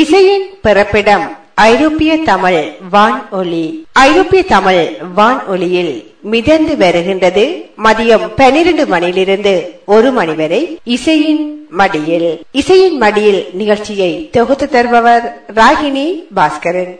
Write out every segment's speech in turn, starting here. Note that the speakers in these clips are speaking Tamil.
இசையின் பிறப்பிடம் ஐரோப்பிய தமிழ் வான் ஒலி ஐரோப்பிய தமிழ் வான் ஒலியில் மிதந்து வருகின்றது. மதியம் பனிரெண்டு மணியிலிருந்து ஒரு மணி வரை இசையின் மடியில். இசையின் மடியில் நிகழ்ச்சியை தொகுத்து தருபவர் ராகினி பாஸ்கரன்.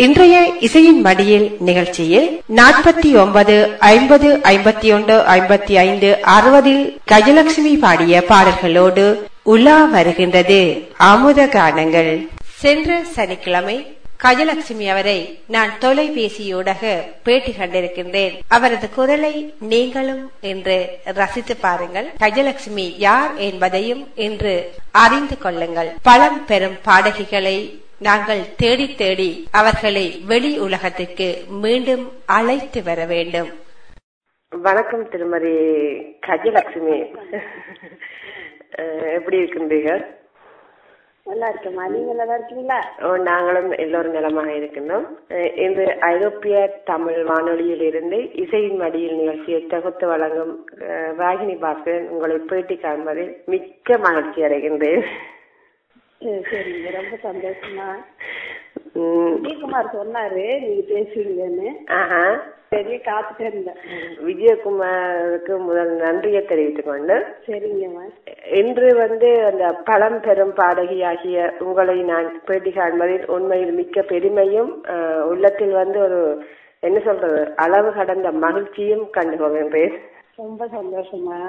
இன்றைய இசையின் மடியில் நிகழ்ச்சியில் நாற்பத்தி ஒன்பது ஐம்பது ஐம்பத்தி ஒன்று ஐம்பத்தி ஐந்து அறுபதில் கஜலட்சுமி பாடிய பாடல்களோடு உலா வருகின்றது. அமுத கானங்கள். சென்ற சனிக்கிழமை கஜலட்சுமி அவரை நான் தொலைபேசியூடாக பேட்டி கண்டிருக்கின்றேன். அவரது குரலை நீங்களும் என்று ரசித்து பாருங்கள். கஜலட்சுமி யார் என்பதையும் இன்று அறிந்து கொள்ளுங்கள். பழம் பெறும் பாடகிகளை நாங்கள் தேடி தேடி அவர்களை வெளி உலகத்திற்கு மீண்டும் அழைத்து வர வேண்டும். வணக்கம் திருமதி கஜலட்சுமி. எப்படி இருக்கின்றீர்கள் நல்லா இருக்கேம்மா. நீங்க நல்லா இருக்கீங்களா? நாங்களும் எல்லோரும் நலமாக இருக்கின்றோம். இன்று ஐரோப்பிய தமிழ் வானொலியில் இருந்து இசையின் மடியில் நிகழ்ச்சியை தொகுத்து வழங்கும் ராகினி பாஸ்கரன் உங்களை பேட்டி காண்பதில் மிக்க மகிழ்ச்சி அடைகின்றேன். சரிங்க. ரொம்ப சந்தோஷமா. விஜயகுமார் சொன்னாரு நீங்க பேசுவீங்கன்னு. சரி காத்துட்டே இருந்தேன். விஜயகுமாருக்கு முதல் நன்றியை தெரிவித்துக் கொண்டு சரிங்கம்மா இன்று வந்து அந்த பழம் பெறும் பாடகியாகிய உங்களை நான் பேட்டி காண்பதில் உண்மையில் மிக்க பெருமையும் உள்ளத்தில் வந்து ஒரு என்ன சொல்றது அளவு கடந்த மகிழ்ச்சியும் கண்டு போகின்றேன் ரொம்ப சந்தோஷமா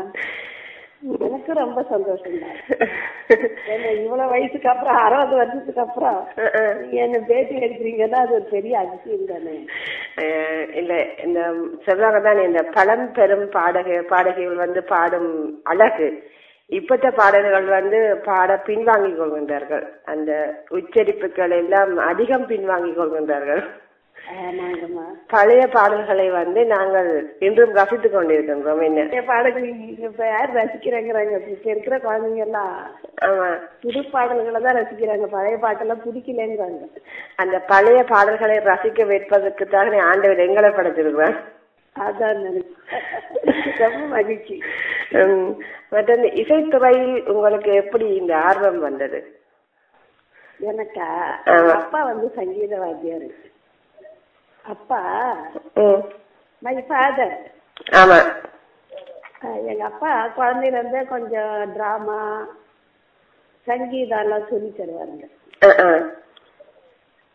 எனக்கு ரொம்ப சந்தோஷம் இவ்வளவு வயசுக்கு அப்புறம் அறுபது வருஷத்துக்கு அப்புறம் என்ன பேட்டி எடுக்கிறீங்கன்னா அது ஒரு பெரிய அதிசயம் தானே? இல்ல இந்த சொல்றாங்க தானே இந்த பழம் பெரும் பாடக பாடகிகள் வந்து பாடும் அழகு. இப்பத்த பாடல்கள் வந்து பாட பின்வாங்கிக் கொள்கின்றார்கள். அந்த உச்சரிப்புகள் எல்லாம் அதிகம் பின்வாங்கிக் கொள்கின்றார்கள். பழைய பாடல்களை வந்து நாங்கள் இன்றும் ரசித்துக் கொண்டிருக்கின்றோம் என்ன பாடல்கள் இப்ப யார் ரசிக்கிறாங்கிறாங்க? இப்ப இருக்கிற குழந்தைங்க எல்லாம் ஆமா. புது பாடல்களை தான் ரசிக்கிறாங்க. பழைய பாட்டெல்லாம் பிடிக்கலங்கிறாங்க. அந்த பழைய பாடல்களை ரசிக்க வைப்பதற்கு தான் ஆண்டவர் எங்களை படைச்சிருக்கிறேன் அதான் ரொம்ப மகிழ்ச்சி. மற்ற இசைத்துறையில் உங்களுக்கு எப்படி இந்த ஆர்வம் வந்தது? எனக்கா அப்பா வந்து சங்கீத வாத்தியாரு. அப்பா. மை. ஃபாதர் ஆமா. எங்க அப்பா குழந்தையில இருந்தே கொஞ்சம் டிராமா சங்கீதம் எல்லாம் சொல்லி தருவாருங்க.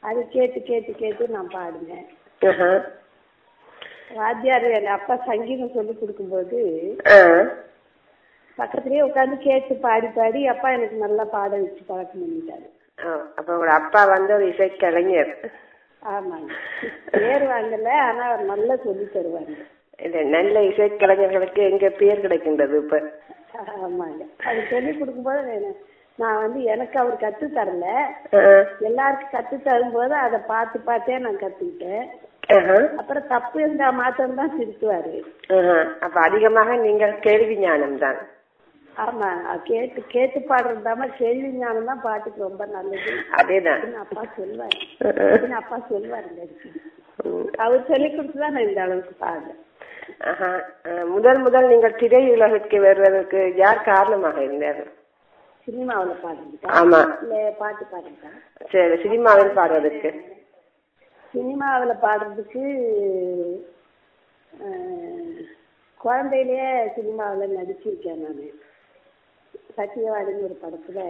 அது கேட்டு கேட்டு கேட்டு நான் பாடுனேன். வாத்தியார் எங்க அப்பா சங்கீதம் சொல்லி கொடுக்கும்போது பக்கத்துலயே உட்காந்து கேட்டு பாடி பாடி அப்பா எனக்கு நல்லா பாட வச்சு பழக்கம் பண்ணிட்டாரு. அப்ப உங்க அப்பா வந்து ஒரு இசை கலைஞர். ஆமாங்க. பேர் வாங்கல ஆனா அவர் நல்லா சொல்லி தருவாங்க இல்ல நல்ல இசைக்கலைஞர்களுக்கு எங்க பேர் கிடைக்கின்றது இப்ப. ஆமாங்க. அது சொல்லி கொடுக்கும்போது நான் நான் வந்து எனக்கு அவர் கத்து தரல. எல்லாருக்கும் கத்து தரும்போது அதை பார்த்து பார்த்தே நான் கத்துக்கிட்டேன். அப்புறம் தப்பு இருந்தா மாத்திரம் தான் திருத்துவாரு. அப்ப அதிகமாக நீங்கள் கேள்வி ஞானம் தான் ஆமா கேட்டு கேட்டு பாடுறதாம கேள்வி ஞானம் தான் பாட்டுக்கு ரொம்ப நல்லது. அதேதான். அப்பா சொல்லுவாரு அப்பா. உம். அவர் சொல்லி கொடுத்துதான் நான் இந்த அளவுக்கு பாடுறேன். முதல் முதல் நீங்கள் திரையுலகிற்கு வருவதற்கு யார் காரணமாக இருந்தார்? சினிமாவுல பாடுறதுக்கா? ஆமா. பாட்டு பாடுறதா சரி சினிமாவில் பாடுவதற்கு. சினிமாவுல பாடுறதுக்கு குழந்தையிலேயே சினிமாவுல நடிச்சிருக்கேன் நான். சத்தியவாடின்னு ஒரு படத்துல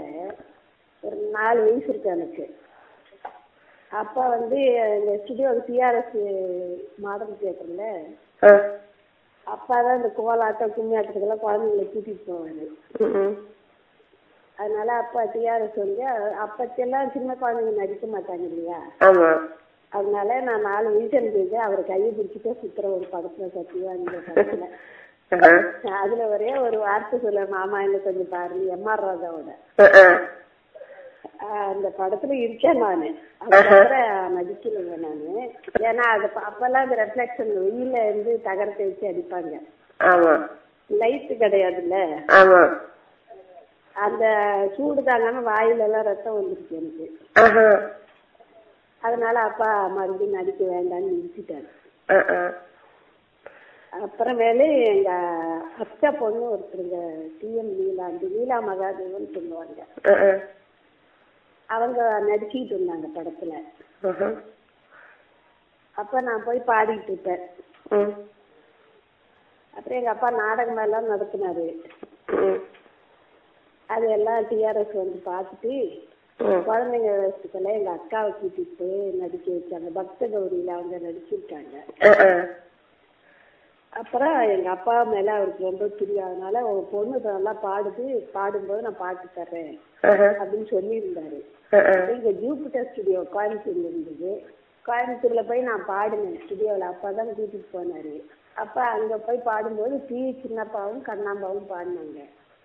ஒரு நாலு வயசு இருக்கு எனக்கு அப்ப வந்து இந்த ஸ்டுடியோ சிஆர்எஸ் மாடல் தியேட்டர்ல. அப்பாதான் இந்த கோலாட்டம் கும்மியாட்டத்துக்கெல்லாம் குழந்தைங்களை கூட்டிட்டு போவாரு. அதனால அப்பா டிஆர்எஸ் வந்து அப்பத்தெல்லாம் சின்ன குழந்தைங்க நடிக்க மாட்டாங்க இல்லையா அதனால நான் நாலு வயசு இருந்தது அவர் கையை பிடிச்சிட்டே சுத்துற ஒரு படத்துல சத்தியவாங்க படத்துல. அதுல ஒரே ஒரு வார்த்தை சொல்ல மாமா என்ன கொஞ்சம் பாருங்க. ராதாவோட அஹ். ஆஹ் அந்த படத்துல இருக்கேன் நானு. நடிக்கலைங்க நானு. ஏன்னா அது அப்பெல்லாம் அந்த ரெஃப்ளெக்ஷன் வெயில இருந்து தகரத்தை வச்சு அடிப்பாங்க. லைட் கிடையாதுல்ல? அந்த சூடு தாங்காம வாயில எல்லாம் ரத்தம் வந்துருச்சு எனக்கு. அதனால அப்பா மறுபடியும் நடிக்க வேண்டாம்னு நிறுத்திட்டாரு. அப்புறமேலு எங்க அத்தை பொண்ணு ஒருத்தருங்க டிஎம் லீலாண்டு லீலா மகாதேவன் சொல்லுவாங்க. அவங்க நடிச்சுக்கிட்டு இருந்தாங்க படத்துல. அப்ப நான் போய் பாடிட்டு இருப்பேன். அப்புறம் எங்க அப்பா நாடகம் எல்லாம் நடத்தினாரு. அது எல்லாம் டிஆர்எஸ் வந்து பார்த்துட்டு. குழந்தைங்க வேஷத்துல எங்க அக்காவை கூட்டிட்டு போய் நடிக்க வச்சாங்க பக்த கௌரியில அவங்க நடிச்சிருக்காங்க. அப்புறம் எங்க அப்பா மேல அவருக்கு ரொம்ப பிரியம் அதனால உங்க பொண்ணு நல்லா பாடுது பாடும்போது நான் பாட்டு தர்றேன். அப்படின்னு சொல்லியிருந்தாரு. இங்க ஜூபிட்டர் ஸ்டுடியோ கோயம்புத்தூர்ல இருந்தது. கோயம்புத்தூர்ல போய் நான் பாடினேன் ஸ்டுடியோல அப்பதான் கூட்டிட்டு போனாரு. அப்ப அங்க போய் பாடும்போது பி சின்னப்பாவும் கண்ணாம்பாவும் பாடினாங்க.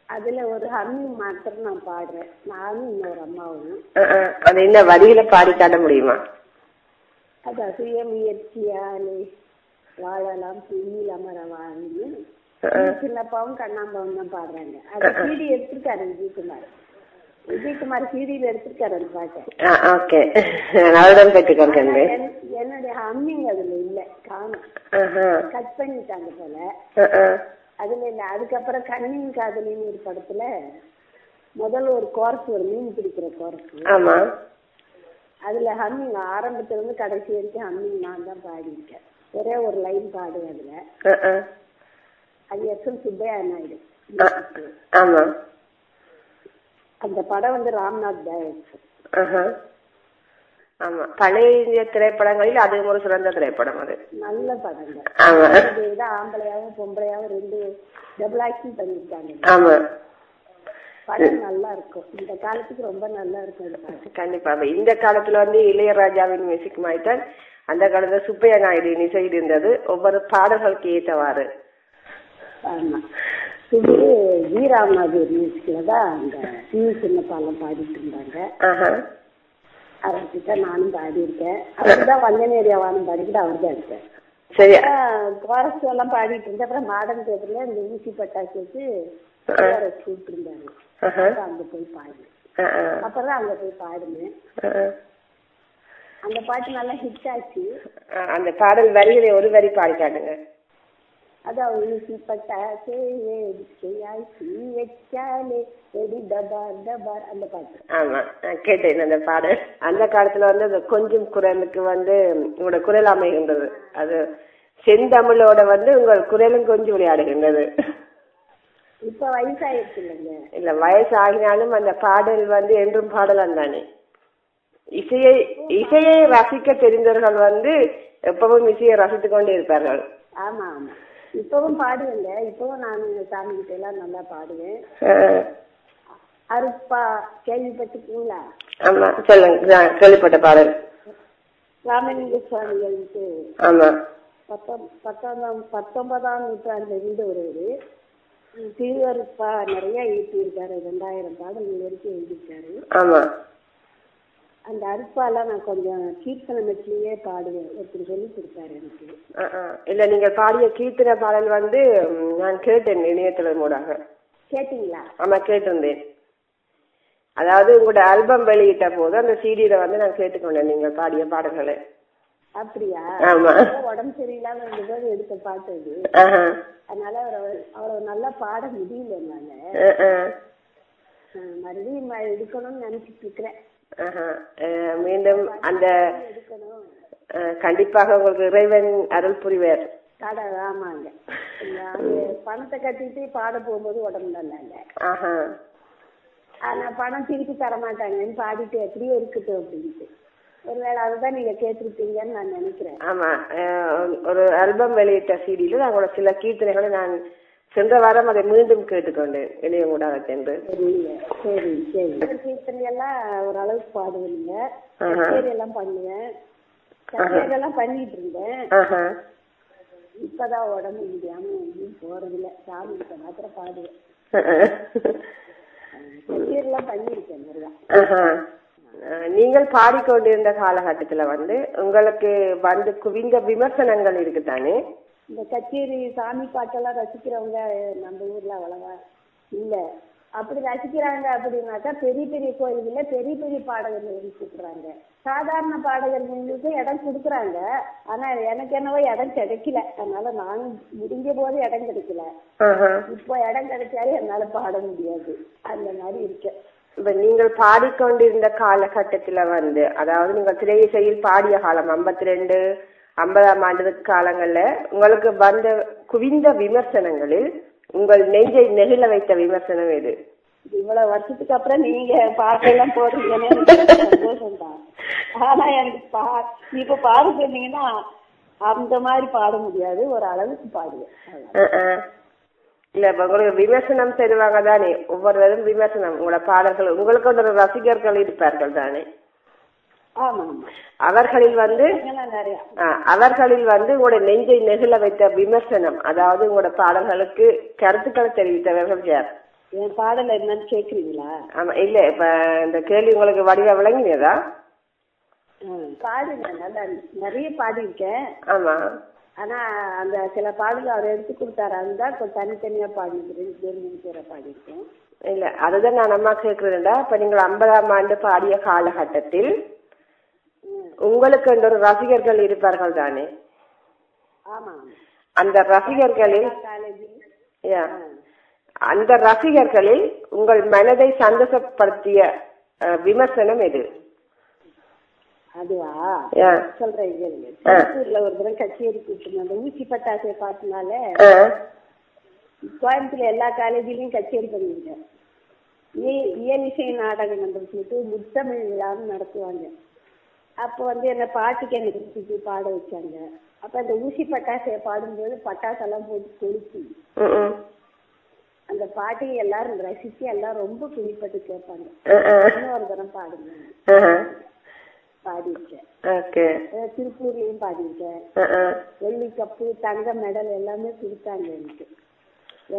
அதுல ஒரு ஹம்மிங் மாத்திரம் நான் பாடுறேன். நானும் இன்னொரு அம்மாவும். அது என்ன வரியில பாடி காட்ட முடியுமா? அது சுய முயற்சியாலே. வாழலாம் புண்ணில் அமர வாழ்ந்து சின்னப்பாவும் கண்ணாம்பாவும் தான் பாடுறாங்க. அது சிடி எடுத்திருக்காரு விஜயகுமார். விஜயகுமார் சிடியில எடுத்திருக்காரு அந்த பாட்டை. என்னுடைய ஹம்மிங் அதுல இல்ல காணும். கட் பண்ணிட்டாங்க போல. அதுல இல்ல அதுக்கப்புறம் கண்ணின் காதலின்னு ஒரு படத்துல முதல்ல ஒரு கோர்ஸ் ஒரு மீன் பிடிக்கிற கோர்ஸ் அதுல ஹம்மிங் ஆரம்பத்துல இருந்து கடைசி வரைக்கும் ஹம்மிங் நான் தான் பாடியிருக்கேன். ஒரே ஒரு லைன் பாடுவேன் அதுல. அது எஸ் எம் சுப்பையா நாயுடு அந்த படம் வந்து ராம்நாத் ஆஹா. ஆமா. பழைய திரைப்படங்களில் அது ஒரு சிறந்த திரைப்படம் அது. நல்ல படங்க. ஆமா. இதை ஆம்பளையாவும் பொம்பளையாவும் ரெண்டு டபுள் ஆக்ஷன் பண்ணிருக்காங்க ஆமா. படம் நல்லா இருக்கும். இந்த காலத்துக்கு ரொம்ப நல்லா இருக்கும் கண்டிப்பா. இந்த காலத்துல வந்து இளையராஜாவின் மியூசிக் மாய்த்தான் அந்த காலத்துல சுப்பையா நாயுடு இசை இருந்தது. ஒவ்வொரு பாடல்களுக்கு ஏற்றவாறு. இது வி ராமநாத் மியூசிக்ல தான் அந்த சி சின்ன பாலம் பாடிட்டு இருந்தாங்க. அவர்கிட்ட நானும் பாடியிருக்கேன். அவர் தான் வந்தனேரியா வானம் பாடிக்கிட்டு அவர் தான் இருக்கார். சரி கோரஸ் எல்லாம் பாடிட்டு இருந்தேன். அப்புறம் மாடர்ன் தேட்டர்ல இந்த ஊசி பட்டாசு வச்சு கூப்பிட்டு இருந்தாரு அங்க போய் ஆஹ். அப்பதான் அங்க போய் பாடினேன். அந்த பாட்டு நல்லா ஹிட் ஆச்சு. அந்த பாடல் வரிகளை ஒரு வரி பாடி காட்டுங்க. அதான் ஊசி பட்டாசு வேடிக்கையாய் தீ வச்சாலே வெடி அந்த பாட்டு. ஆமா கேட்டேன் அந்த பாடல். அந்த காலத்துல வந்து அந்த கொஞ்சம் குரலுக்கு வந்து உங்களோட குரல் அமைகின்றது. அது செந்தமிழோட வந்து உங்கள் குரலும் கொஞ்சம் விளையாடுகின்றது. இப்ப வயசாயிருச்சு இல்ல வயசு ஆகினாலும் அந்த பாடல் வந்து என்றும் பாடலாம் தானே. இசையை இசையை ரசிக்க தெரிந்தவர்கள் வந்து எப்பவும் இசையை ரசித்துக் கொண்டே இருப்பார்கள். ஆமா ஆமா. இப்பவும் பாடுவேங்க. இப்பவும் நான் சாமி கிட்ட எல்லாம் நல்லா பாடுவேன். அருப்பா கேள்விப்பட்டிருக்கீங்களா ஆமா சொல்லுங்க. கேள்விப்பட்ட பாடல். ராமலிங்க சுவாமிகளுக்கு ஆமா. பத்தொன்பதாம் பத்தொன்பதாம் நூற்றாண்டுல இருந்து வருவாரு திருவருப்பா நிறைய எழுதியிருக்காரு ரெண்டாயிரம் பாடல்கள் வரைக்கும் எழுதியிருக்காரு. ஆமா. அந்த அருப்பாலாம் நான் கொஞ்சம் கீர்த்தனை மெட்லேயே பாடுவேன். ஒருத்தர் சொல்லி கொடுத்தாரு எனக்கு. இல்ல நீங்க பாடிய கீர்த்தன பாடல் வந்து நான் கேட்டேன் இணையதள மூடாக. கேட்டீங்களா? ஆமா கேட்டிருந்தேன். அதாவது உங்களோட ஆல்பம் வெளியிட்ட போது அந்த சிடியில வந்து நான் கேட்டுக்கொண்டேன் நீங்க பாடிய பாடல்களை. அப்படியா? ஆமா. உடம்பு சரியில்லாம ரெண்டு பேரும் எடுத்த பாட்டு அது. ஆஹா. அதனால அவரை அவ்வளவு நல்லா பாட முடியல என்னால. மறுபடியும் எடுக்கணும்னு நினைச்சிட்டு இருக்கிறேன். மீண்டும் அந்த கண்டிப்பாக உங்களுக்கு இறைவன் அருள் புரிவார். கடை ஆமாங்க. பணத்தை கட்டிட்டு பாட போகும்போது உடம்பு ஆஹா. ஆனா பணம் திருப்பி தர மாட்டாங்கன்னு பாடிட்டு எப்படியோ இருக்கட்டும் அப்படின்ட்டு. ஒருவேளை அதுதான் நீங்க கேட்டிருப்பீங்கன்னு நான் நினைக்கிறேன். ஆமா. ஒரு ஆல்பம் வெளியிட்ட சிடியில நான் சில கீர்த்தனைகளை நான் சென்ற வாரம் அதை மீண்டும் கேட்டுக்கொண்டேன். இளைய கூடாக சென்று சரி சரி. கீர்த்தனை எல்லாம் ஓரளவுக்கு. கச்சேரி எல்லாம் பண்ணுவேன் எல்லாம் பண்ணிட்டு இருந்தேன். இப்பதான் உடம்பு முடியாம எங்கேயும் போறதில்ல. சாமி கிட்ட மாத்திரம் பாடுவேன் எல்லாம் பண்ணிருக்கேன் நீங்கள் பாடிக்கொண்டிருந்த காலகட்டத்துல வந்து உங்களுக்கு வந்து குவிந்த விமர்சனங்கள் இருக்குதானே? இந்த கச்சேரி சாமி பாட்டெல்லாம் ரசிக்கிறவங்க நம்ம ஊர்ல அவ்வளவா இல்ல. அப்படி ரசிக்கிறாங்க அப்படின்னாக்கா பெரிய பெரிய கோயில்கள்ல பெரிய பெரிய பாடகர்கள் கூப்பிடுறாங்க. சாதாரண பாடகர்களுக்கு இடம் கொடுக்குறாங்க. ஆனா எனக்கு என்னவோ இடம் கிடைக்கல. அதனால நானும் முடிஞ்ச போது இடம் கிடைக்கல. இப்போ இடம் கிடைச்சாலே என்னால பாட முடியாது. அந்த மாதிரி இருக்கேன் இப்ப நீங்கள் பாடிக்கொண்டிருந்த காலகட்டத்துல வந்து அதாவது நீங்கள் திரை இசையில் பாடிய காலம் ஐம்பத்தி ரெண்டு ஐம்பதாம் ஆண்டு காலங்கள்ல உங்களுக்கு வந்த குவிந்த விமர்சனங்களில் உங்கள் நெஞ்சை நெகிழ வைத்த விமர்சனம் எது? இவ்வளவு வருஷத்துக்கு அப்புறம் நீங்க பாட்டெல்லாம் போடுறீங்கன்னு சந்தோஷம் தான் ஆனா எனக்கு பா இப்ப பாட சொன்னீங்கன்னா அந்த மாதிரி பாட முடியாது. ஒரு அளவுக்கு பாடுவேன். இல்ல உங்களுக்கு விமர்சனம் தருவாங்க தானே. ஒவ்வொருவரும் விமர்சனம். உங்களோட பாடல்கள் உங்களுக்கு ஒரு ரசிகர்கள் இருப்பார்கள் தானே. அவர்களில் வந்து அவர்களில் வந்து உங்களோட நெஞ்சை நெகிழ வைத்த விமர்சனம் அதாவது உங்களோட பாடல்களுக்கு கருத்துக்களை தெரிவித்தவர்கள் யார்? என் பாடல் என்னன்னு கேக்குறீங்களா ஆமா இல்ல இப்ப இந்த கேள்வி உங்களுக்கு வடிவா விளங்கினதா? பாடுங்க நல்லா நிறைய பாடியிருக்கேன். ஆமா. ஆனா அந்த சில பாடல் அவர் எடுத்து கொடுத்தாரு அதுதான் கொஞ்சம் தனித்தனியா பாடியிருக்கேன் ரெண்டு பேர் மூணு பேரை பாடியிருக்கேன். இல்ல அதுதான் நான் அம்மா கேக்குறேன்டா இப்ப நீங்கள் ஐம்பதாம் ஆண்டு பாடிய காலகட்டத்தில் உங்களுக்கு என்ற ஒரு ரசிகர்கள் இருப்பார்கள் தானே? ஆமா அந்த ரசிகர்களில். அந்த ரசிகர்களில் உங்கள் மனதை சந்தோஷப்படுத்திய விமர்சனம் எது? அதுவா. சொல்றேன் ஒரு தடவை கச்சேரி அந்த ஊசி பட்டாசை ஆ. கோயம்புத்தூர்ல எல்லா காலேஜ்லயும் கச்சேரி பண்ணிருக்கேன் இய- இயலிசை நாடகம் சொல்லிட்டு முத்தமிழ் விழான்னு நடத்துவாங்க. அப்ப வந்து என்ன பாட்டுக்கு என்ன கூப்பிட்டு பாட வச்சாங்க. அப்ப அந்த ஊசி பட்டாசையை பாடும்போது பட்டாசெல்லாம் போட்டு கொளுத்தி. அந்த பாட்டையை எல்லாரும் ரசிச்சு எல்லாம் ரொம்ப பிடிப்பட்டு கேட்பாங்க. இன்னொரு தரம் பாடுங்க. பாடியிருக்கேன். திருப்பூர்லயும் பாடியிருக்கேன். வெள்ளி கப்பு தங்க மெடல் எல்லாமே கொடுத்தாங்க எனக்கு.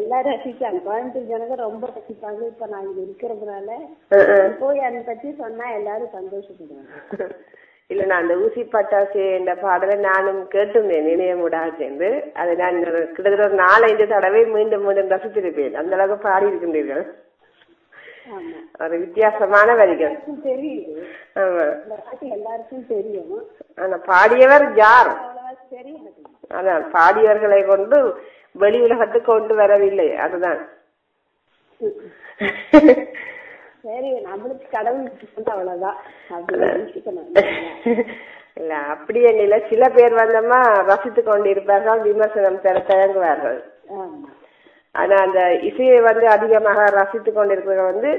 எல்லாரும் ரசிச்சாங்க. கோயம்புத்தூர் ஜனங்க ரொம்ப ரசிப்பாங்க. இப்ப நான் இங்க இருக்கிறதுனால. போய் அதை பத்தி சொன்னா எல்லாரும் சந்தோஷப்படுவாங்க. இல்ல நான் அந்த ஊசி பட்டாசு என்ற பாடலை நானும் கேட்டிருந்தேன் நினையமுடாக சேர்ந்து. அதை நான் கிட்டத்தட்ட ஒரு நாலஞ்சு தடவை மீண்டும் மீண்டும் ரசித்திருப்பேன். அந்த அளவுக்கு பாடி இருக்கின்றீர்கள். ஆமா. ஒரு வித்தியாசமான வரிகள். பாட்டு எல்லாருக்கும் தெரியும். ஆனா பாடியவர் யார்? அதான் பாடியவர்களை கொண்டு வெளி உலகத்துக்கு கொண்டு வரவில்லை. அதுதான். சரி நம்மளுக்கு கடவுள் அவ்வளவுதான். அப்படி இல்ல அப்படியே இல்ல சில பேர் வந்தோமா ரசித்து கொண்டிருப்பார்கள் விமர்சனம் தர தயங்குவார்கள். ஆமா. ஆனா அந்த இசையை வந்து அதிகமாக ரசித்து கொண்டிருக்கிறவங்க வந்து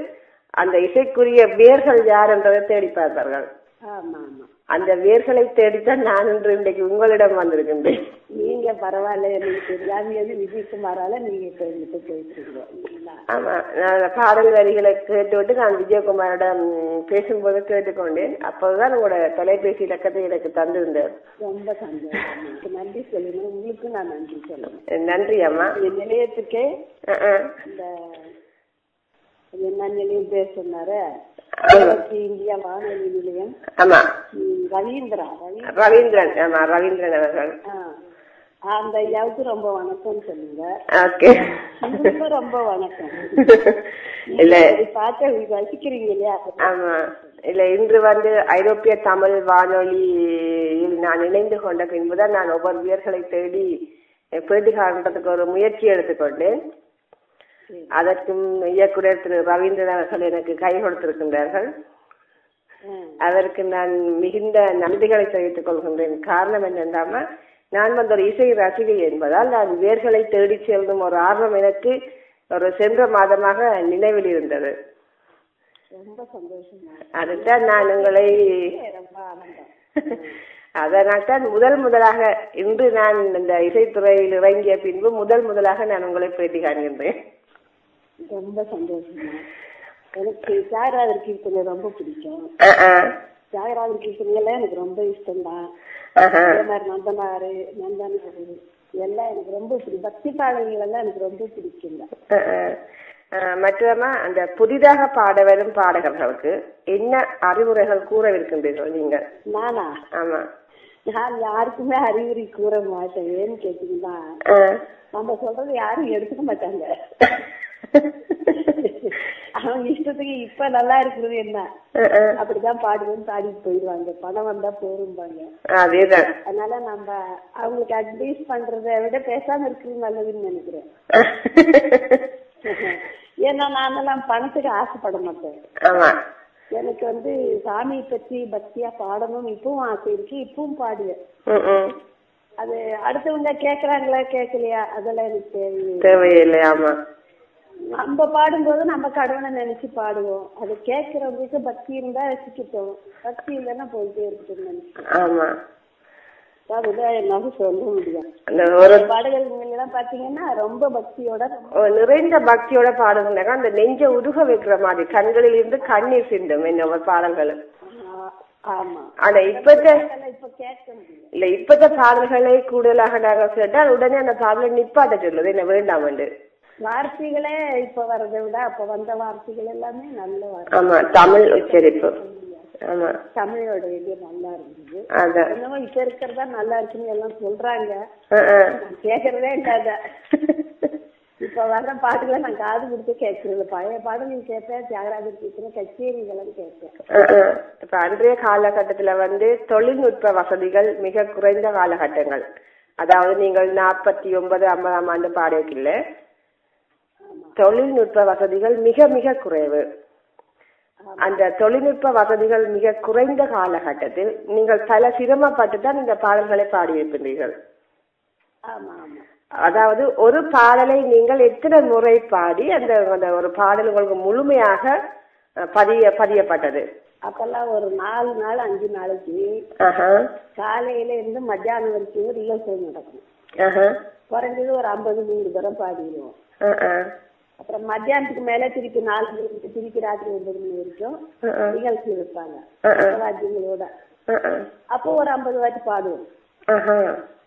அந்த இசைக்குரிய வேர்கள் யார் என்றதை தேடி பார்ப்பார்கள். ஆமா ஆமா. அந்த வேர்களை தேடித்தான் நான் இன்று இன்றைக்கு உங்களிடம் வந்திருக்கின்றேன். நீங்க பரவாயில்ல எனக்கு தெரியாமையது விஜயகுமாரால நீங்க போயிட்டுருக்கோம் இல்லைங்களா ஆமா நான் பாடல் வரிகளை கேட்டுவிட்டு நான் விஜயகுமாரிடம் பேசும்போது கேட்டுக்கொண்டேன். அப்போதுதான் உங்களோட தொலைபேசி இலக்கத்தை எனக்கு தந்திருந்தார் ரொம்ப சந்தோஷம். நன்றி சொல்லணும் உங்களுக்கும் நான் நன்றி சொல்லணும் நன்றி அம்மா. நிலையத்துக்கே. இந்த என்ன நிலையம் பேர் சொன்னாரு. இந்தியா வானொலி நிலையம். ஆமா. ரவீந்திரா ரவி ரவீந்திரன் ஆமா ரவீந்திரன் அவர்கள். அந்த ஐயாவுக்கு ரொம்ப வணக்கம் சொல்லுங்க ஓகே. ரொம்ப வணக்கம். இல்ல. பார்க்க ரசிக்கிறீங்க இல்லையா? ஆமா. இல்ல இன்று வந்து ஐரோப்பிய தமிழ் வானொலியில் நான் இணைந்து கொண்ட பின்புதான் நான் ஒவ்வொரு உயர்களை தேடி பேட்டி காண்றதுக்கு ஒரு முயற்சி எடுத்துக்கொண்டேன். அதற்கும் இயக்குனர் திரு ரவீந்திரன் அவர்கள் எனக்கு கை கொடுத்திருக்கின்றார்கள். அதற்கு நான் மிகுந்த நன்றிகளை தெரிவித்துக் கொள்கின்றேன். காரணம் என்னென்றாமா நான் வந்து ஒரு இசை ரசிகை என்பதால் நான் வேர்களை தேடி செல்லும் ஒரு ஆர்வம் எனக்கு ஒரு சென்ற மாதமாக நினைவில் இருந்தது. ரொம்ப சந்தோஷமா அதுதான் நான் உங்களை அதனால் தான் முதல் முதலாக இன்று நான் இந்த இசைத்துறையில் இறங்கிய பின்பு முதல் முதலாக நான் உங்களை பேட்டி காண்கின்றேன். ரொம்ப சந்தோஷமா. எனக்கு தியாகராஜர் கீர்த்தனை ரொம்ப பிடிக்கும். தியாகராஜர் கீர்த்தனைகள் எனக்கு ரொம்ப இஷ்டம் தான். அதே மாதிரி நந்தனாரு நந்தனாரு எல்லாம் எனக்கு ரொம்ப பிடிக்கும். பக்தி பாடல்கள் எல்லாம் எனக்கு ரொம்ப பிடிக்கும் மற்றமா அந்த புதிதாக பாட வரும் பாடகர்களுக்கு என்ன அறிவுரைகள் கூறவிருக்கின்றீர்கள் நீங்க? நானா? ஆமா. நான் யாருக்குமே அறிவுரை கூற மாட்டேன். ஏன்னு கேட்டீங்கன்னா. நம்ம சொல்றது யாரும் எடுத்துக்க மாட்டாங்க. அவங்க இஷ்டத்துக்கு இப்ப நல்லா இருக்கிறது என்ன. அப்படிதான் பாடுவேன்னு பாடிட்டு போயிடுவாங்க. பணம் வந்தா போரும்பாங்க அதேதான். அதனால நம்ம அவங்களுக்கு அட்வைஸ் பண்றதை விட பேசாம இருக்கிறது நல்லதுன்னு நினைக்கிறேன். ஏன்னா நானெல்லாம் பணத்துக்கு ஆசைப்பட மாட்டேன். எனக்கு வந்து சாமியை பத்தி பக்தியா பாடணும் இப்பவும் ஆசை இருக்கு. இப்பவும் பாடுவேன். அது அடுத்தவங்க கேக்குறாங்களா கேட்கலையா அதெல்லாம் எனக்கு தேவையில்லை. ஆமா. நம்ம பாடும்போது நம்ம கடவுளை நினைச்சு பாடுவோம். அது கேட்கறவங்களுக்கு பக்தி இருந்தா ரசிக்கட்டும் பக்தி இல்லைன்னா போயிட்டே இருக்கட்டும் நினைச்சு ஆமா. நிறைந்த பக்தியோட பாடுகிறாங்க அந்த நெஞ்ச உருக வைக்கிற மாதிரி கண்களில் இருந்து கண்ணீர் சிந்தும் என்ன ஆமா. ஆனா இப்பத்த இல்ல இப்பத்த பாடல்களை கூடுதலாக நாங்க கேட்டால் உடனே அந்த பாடலை நிப்பாட்ட சொல்லுது என்ன வேண்டாம் என்று. வார்த்தைகளே இப்ப வர்றதை விட அப்ப வந்த வார்த்தைகள் எல்லாமே நல்ல வார்த்தை. ஆமா தமிழ் உச்சரிப்பு. ஆமா. தமிழோட இது நல்லா இருந்தது. என்னமோ இப்ப இருக்கிறதா நல்லா இருக்குன்னு எல்லாம் சொல்றாங்க. கேக்குறதே இல்லாத இப்ப வர்ற பாட்டுகளை நான் காது கொடுத்து கேட்கறது பழைய பாடல்கள் கேட்பேன் தியாகராஜர் கீர்த்தனை கச்சேரிகளும் கேட்பேன். இப்ப அன்றைய காலகட்டத்துல வந்து தொழில்நுட்ப வசதிகள் மிக குறைந்த காலகட்டங்கள். அதாவது நீங்கள் நாற்பத்தி ஒன்பது ஐம்பதாம் ஆண்டு பாடவில்ல தொழில்நுட்ப வசதிகள் மிக மிக குறைவு. அந்த தொழில்நுட்ப வசதிகள் மிக குறைந்த காலகட்டத்தில் நீங்கள் பல சிரமப்பட்டு தான் இந்த பாடல்களை ஆமா அதாவது ஒரு பாடலை நீங்கள் எத்தனை முறை பாடி அந்த அந்த ஒரு பாடல் உங்களுக்கு முழுமையாக பதிய பதியப்பட்டது? அப்பெல்லாம் ஒரு நாலு நாள் அஞ்சு நாளைக்கு காலையில இருந்து மத்தியானம் வரைக்கும் ரிஹர்சல் நடக்கும். ஆஹா, குறைஞ்சது ஒரு ஐம்பது நூறு தரம் பாடிடுவோம். அப்புறம் மத்தியானத்துக்கு மேல திருப்பி நாலு மணிக்கு திருப்பி ராத்திரி ஒன்பது மணி வரைக்கும் நிகழ்ச்சி வைப்பாங்க. ஆஹ், வாத்தியங்களோட அப்போ ஒரு ஐம்பது வாட்டி பாடுவோம்.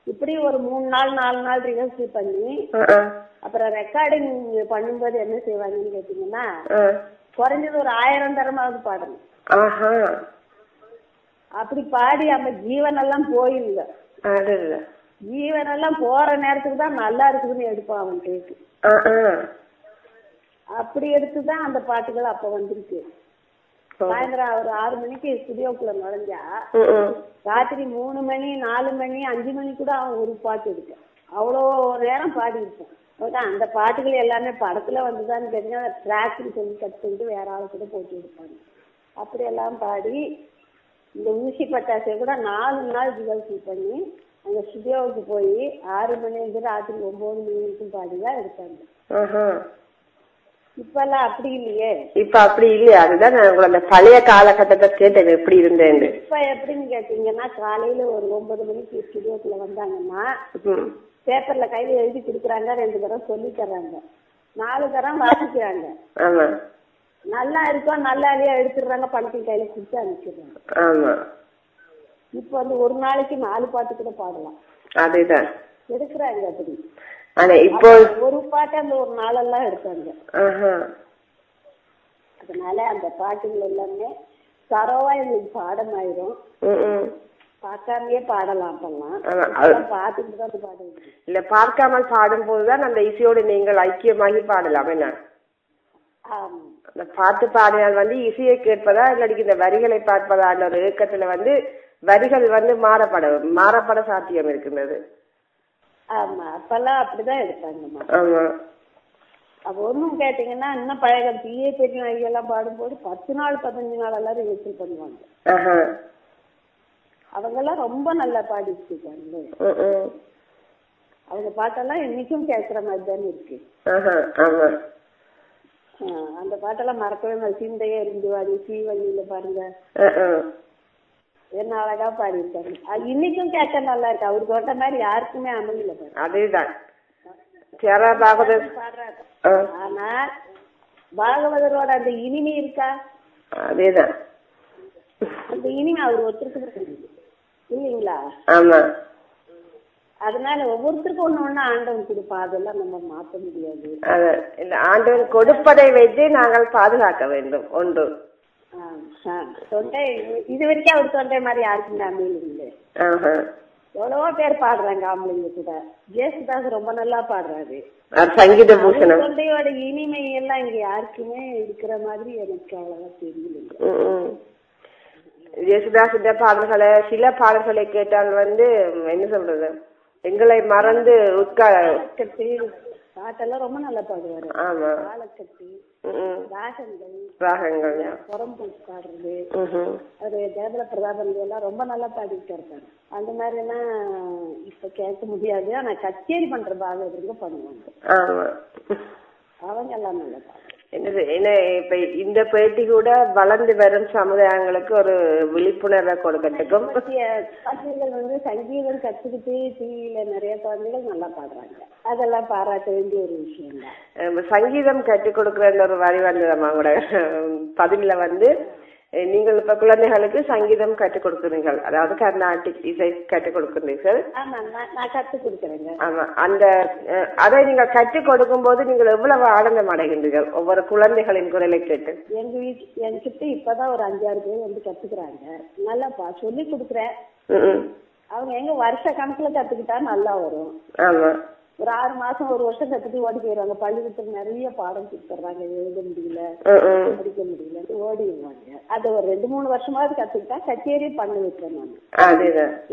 இப்படி ஒரு மூணு நாள் நாலு நாள் ரிஹர்சல் பண்ணி அப்புறம் ரெக்கார்டிங் பண்ணும்போது என்ன செய்வாங்கன்னு கேட்டீங்கன்னா குறைஞ்சது ஒரு ஆயிரம் தரமாவது பாடணும். அப்படி பாடி அந்த ஜீவனெல்லாம் போயிருங்க அதுல. ஜீவனெல்லாம் போற நேரத்துக்கு தான் நல்லா இருக்குதுன்னு எடுப்பான் அவன் கேக்கு அப்படி எடுத்துதான் அந்த பாட்டுகள் அப்ப வந்திருக்கு. சாயந்தரம் ஒரு ஆறு மணிக்கு ஸ்டுடியோக்குள்ள நுழைஞ்சா. ராத்திரி மூணு மணி நாலு மணி அஞ்சு மணி கூட அவன் ஒரு பாட்டு எடுப்பான். அவ்வளோ நேரம் பாடி இருப்பான். அந்த பாட்டுகள் எல்லாமே படத்துல வந்துதான்னு கேட்டீங்கன்னா ட்ராக்னு சொல்லி கற்றுக்கிட்டு வேற ஆளு கூட போட்டு எடுப்பாங்க. அப்படியெல்லாம் பாடி இந்த ஊசி பட்டாசை கூட நாலு நாள் ரிஹர்சல் பண்ணி அங்க ஸ்டுடியோவுக்கு போய் ஆறு மணி இருந்து ராத்திரி ஒன்பது மணி வரைக்கும் பாடி தான் எடுத்தாங்க ஆஹா. இப்ப எல்லாம் அப்படி இல்லையே. இப்ப அப்படி இல்லையா. அதுதான் நான் உங்களை பழைய காலகட்டத்தை கேட்டேன் எப்படி இருந்தேன்னு. இப்ப எப்படின்னு கேட்டீங்கன்னா காலையில ஒரு ஒன்பது மணிக்கு ஸ்டுடியோக்குள்ள வந்தாங்கன்னா. பேப்பர்ல கையில எழுதி கொடுக்குறாங்க ரெண்டு தடவை சொல்லி தர்றாங்க. நாலு தரம் வாசிக்கிறாங்க. நல்லா இருக்கோ நல்லா இல்லையா எடுத்துடுறாங்க பணத்தையும் கையில கொடுத்து அனுப்பிச்சிடுறாங்க ஆமா. இப்ப வந்து ஒரு நாளைக்கு நாலு பாட்டு கூட பாடலாம். அதுதான். எடுக்கிறாங்க அப்படி. ஆனா இப்போ ஒரு பாட்டு அந்த ஒரு நாளெல்லாம் எடுத்தாங்க. அதனால அந்த பாட்டுகள் எல்லாமே தரவா எங்களுக்கு பாடமாயிரும். பார்க்காமயே பாடலாம் அப்பெல்லாம். பார்த்துட்டு தான் பாடுவது இல்ல பார்க்காமல் பாடும் போதுதான் அந்த இசையோடு நீங்கள் ஐக்கியமாகி பாடலாம் என்ன? அந்த பாட்டு பாடினால் வந்து இசையை கேட்பதா இல்லாட்டி இந்த வரிகளை பார்ப்பதா என்ற ஒரு ஏக்கத்துல வந்து வரிகள் வந்து மாறப்பட மாறப்பட சாத்தியம் இருக்கின்றது. ஆமா அப்பெல்லாம் அப்படிதான் எடுத்தாங்கம்மா ஆமா. அப்ப ஒண்ணும் கேட்டீங்கன்னா இன்னும் பழைய காலத்து ஈய பெரிய நாய்கள்லாம் பாடும்போது பத்து நாள் பதினஞ்சு நாள் எல்லாம் ரிஹர்சல் பண்ணுவாங்க. அவங்க எல்லாம் ரொம்ப நல்லா பாடிட்டு இருக்காங்க. அவங்க பாட்டெல்லாம் இன்னைக்கும் கேட்கிற மாதிரி தானே இருக்கு அந்த பாட்டெல்லாம் மறக்கவே சிந்தையே இருந்து வாடி சீவழியில பாருங்க. என்ன அழகா பாடியிருக்காங்க அது இன்னைக்கும் கேட்க நல்லா இருக்கு? அவருக்கு வந்த மாதிரி யாருக்குமே அமையல அதேதான். ஆனா பாகவதரோட அந்த இனிமை இருக்கா? அதேதான். அந்த இனிமை அவர் ஒருத்தருக்கு. இல்லைங்களா? ஆமா. அதனால ஒவ்வொருத்தருக்கும் ஒண்ணு ஒண்ணு ஆண்டவன் கொடுப்பான். அதெல்லாம் நம்ம மாத்த முடியாது. இந்த ஆண்டவன் கொடுப்பதை வைத்து நாங்கள் பாதுகாக்க வேண்டும். ஒன்று. தொண்டை இது வரைக்கும் அவர் தொண்டை மாதிரி யாருக்குமே இல்லை. ஆஹா. எவ்வளவோ பேர் பாடுறாங்க ஆம்பளைங்க கூட. ஜேசுதாஸ் ரொம்ப நல்லா பாடுறாரு. சங்கீத பூஷணம். தொண்டையோட இனிமை எல்லாம் இங்க யாருக்குமே இருக்கிற மாதிரி எனக்கு அவ்வளவா தெரியல. இயேசுதாஸ் பாடல்களை சில பாடல்களை கேட்டால் வந்து என்ன சொல்றது? எங்களை மறந்து உட்கார பாட்டெல்லாம் ரொம்ப நல்லா பாடுவாரு. ஆமா. காலக்கட்டு. ராகங்கள் ராகங்கள் புறம்பு பாடுறது. அது தேவல பிரதாபன் எல்லாம் ரொம்ப நல்லா பாடிட்டு இருக்காங்க அந்த மாதிரி எல்லாம் இப்ப கேட்க முடியாது. ஆனா கச்சேரி பண்ற பாகவதற்கு பண்ணுவாங்க ஆமா. அவங்க எல்லாம் நல்லா பாடுறாங்க என்னது என்ன இப்ப இந்த பேட்டி கூட வளர்ந்து வரும் சமுதாயங்களுக்கு ஒரு விழிப்புணர்வை கொடுக்கறதுக்கும் ஆசிரியர்கள் வந்து சங்கீதம் கத்துக்கிட்டு டிவியில நிறைய குழந்தைகள் நல்லா பாடுறாங்க. அதெல்லாம் பாராட்ட வேண்டிய ஒரு விஷயம் சங்கீதம் கற்றுக் கொடுக்குற ஒரு வரி வந்ததம்மா கூட. பதில வந்து நீங்கள் இப்ப குழந்தைகளுக்கு சங்கீதம் கற்றுக் கொடுக்குறீர்கள். அதாவது கர்நாடிக் இசை கற்றுக் கொடுக்குறீர்கள். ஆமா நான் நான் கத்து கொடுக்குறேங்க. ஆமா அந்த அதை நீங்க கற்றுக் கொடுக்கும் போது நீங்கள் எவ்வளவு ஆனந்தம் அடைகின்றீர்கள்? ஒவ்வொரு குழந்தைகளின் குரலை கேட்டு. எங்க வீட்டு என்கிட்ட இப்பதான் ஒரு அஞ்சாறு பேர் வந்து கத்துக்கிறாங்க. நல்லா பா சொல்லி கொடுக்குறேன். அவங்க எங்க வருஷ கணக்குல கத்துக்கிட்டா நல்லா வரும். ஆமா. ஒரு ஆறு மாசம் ஒரு வருஷம் கத்துட்டு ஓடி போயிடுவாங்க. பள்ளிக்கூடத்துல நிறைய பாடம் கொடுத்துட்றாங்க எழுத முடியல. படிக்க முடியல ஓடிடுவாங்க. அது ஒரு ரெண்டு மூணு வருஷமாவது கத்துக்கிட்டா கச்சேரி பண்ண விட்டேன் நான்.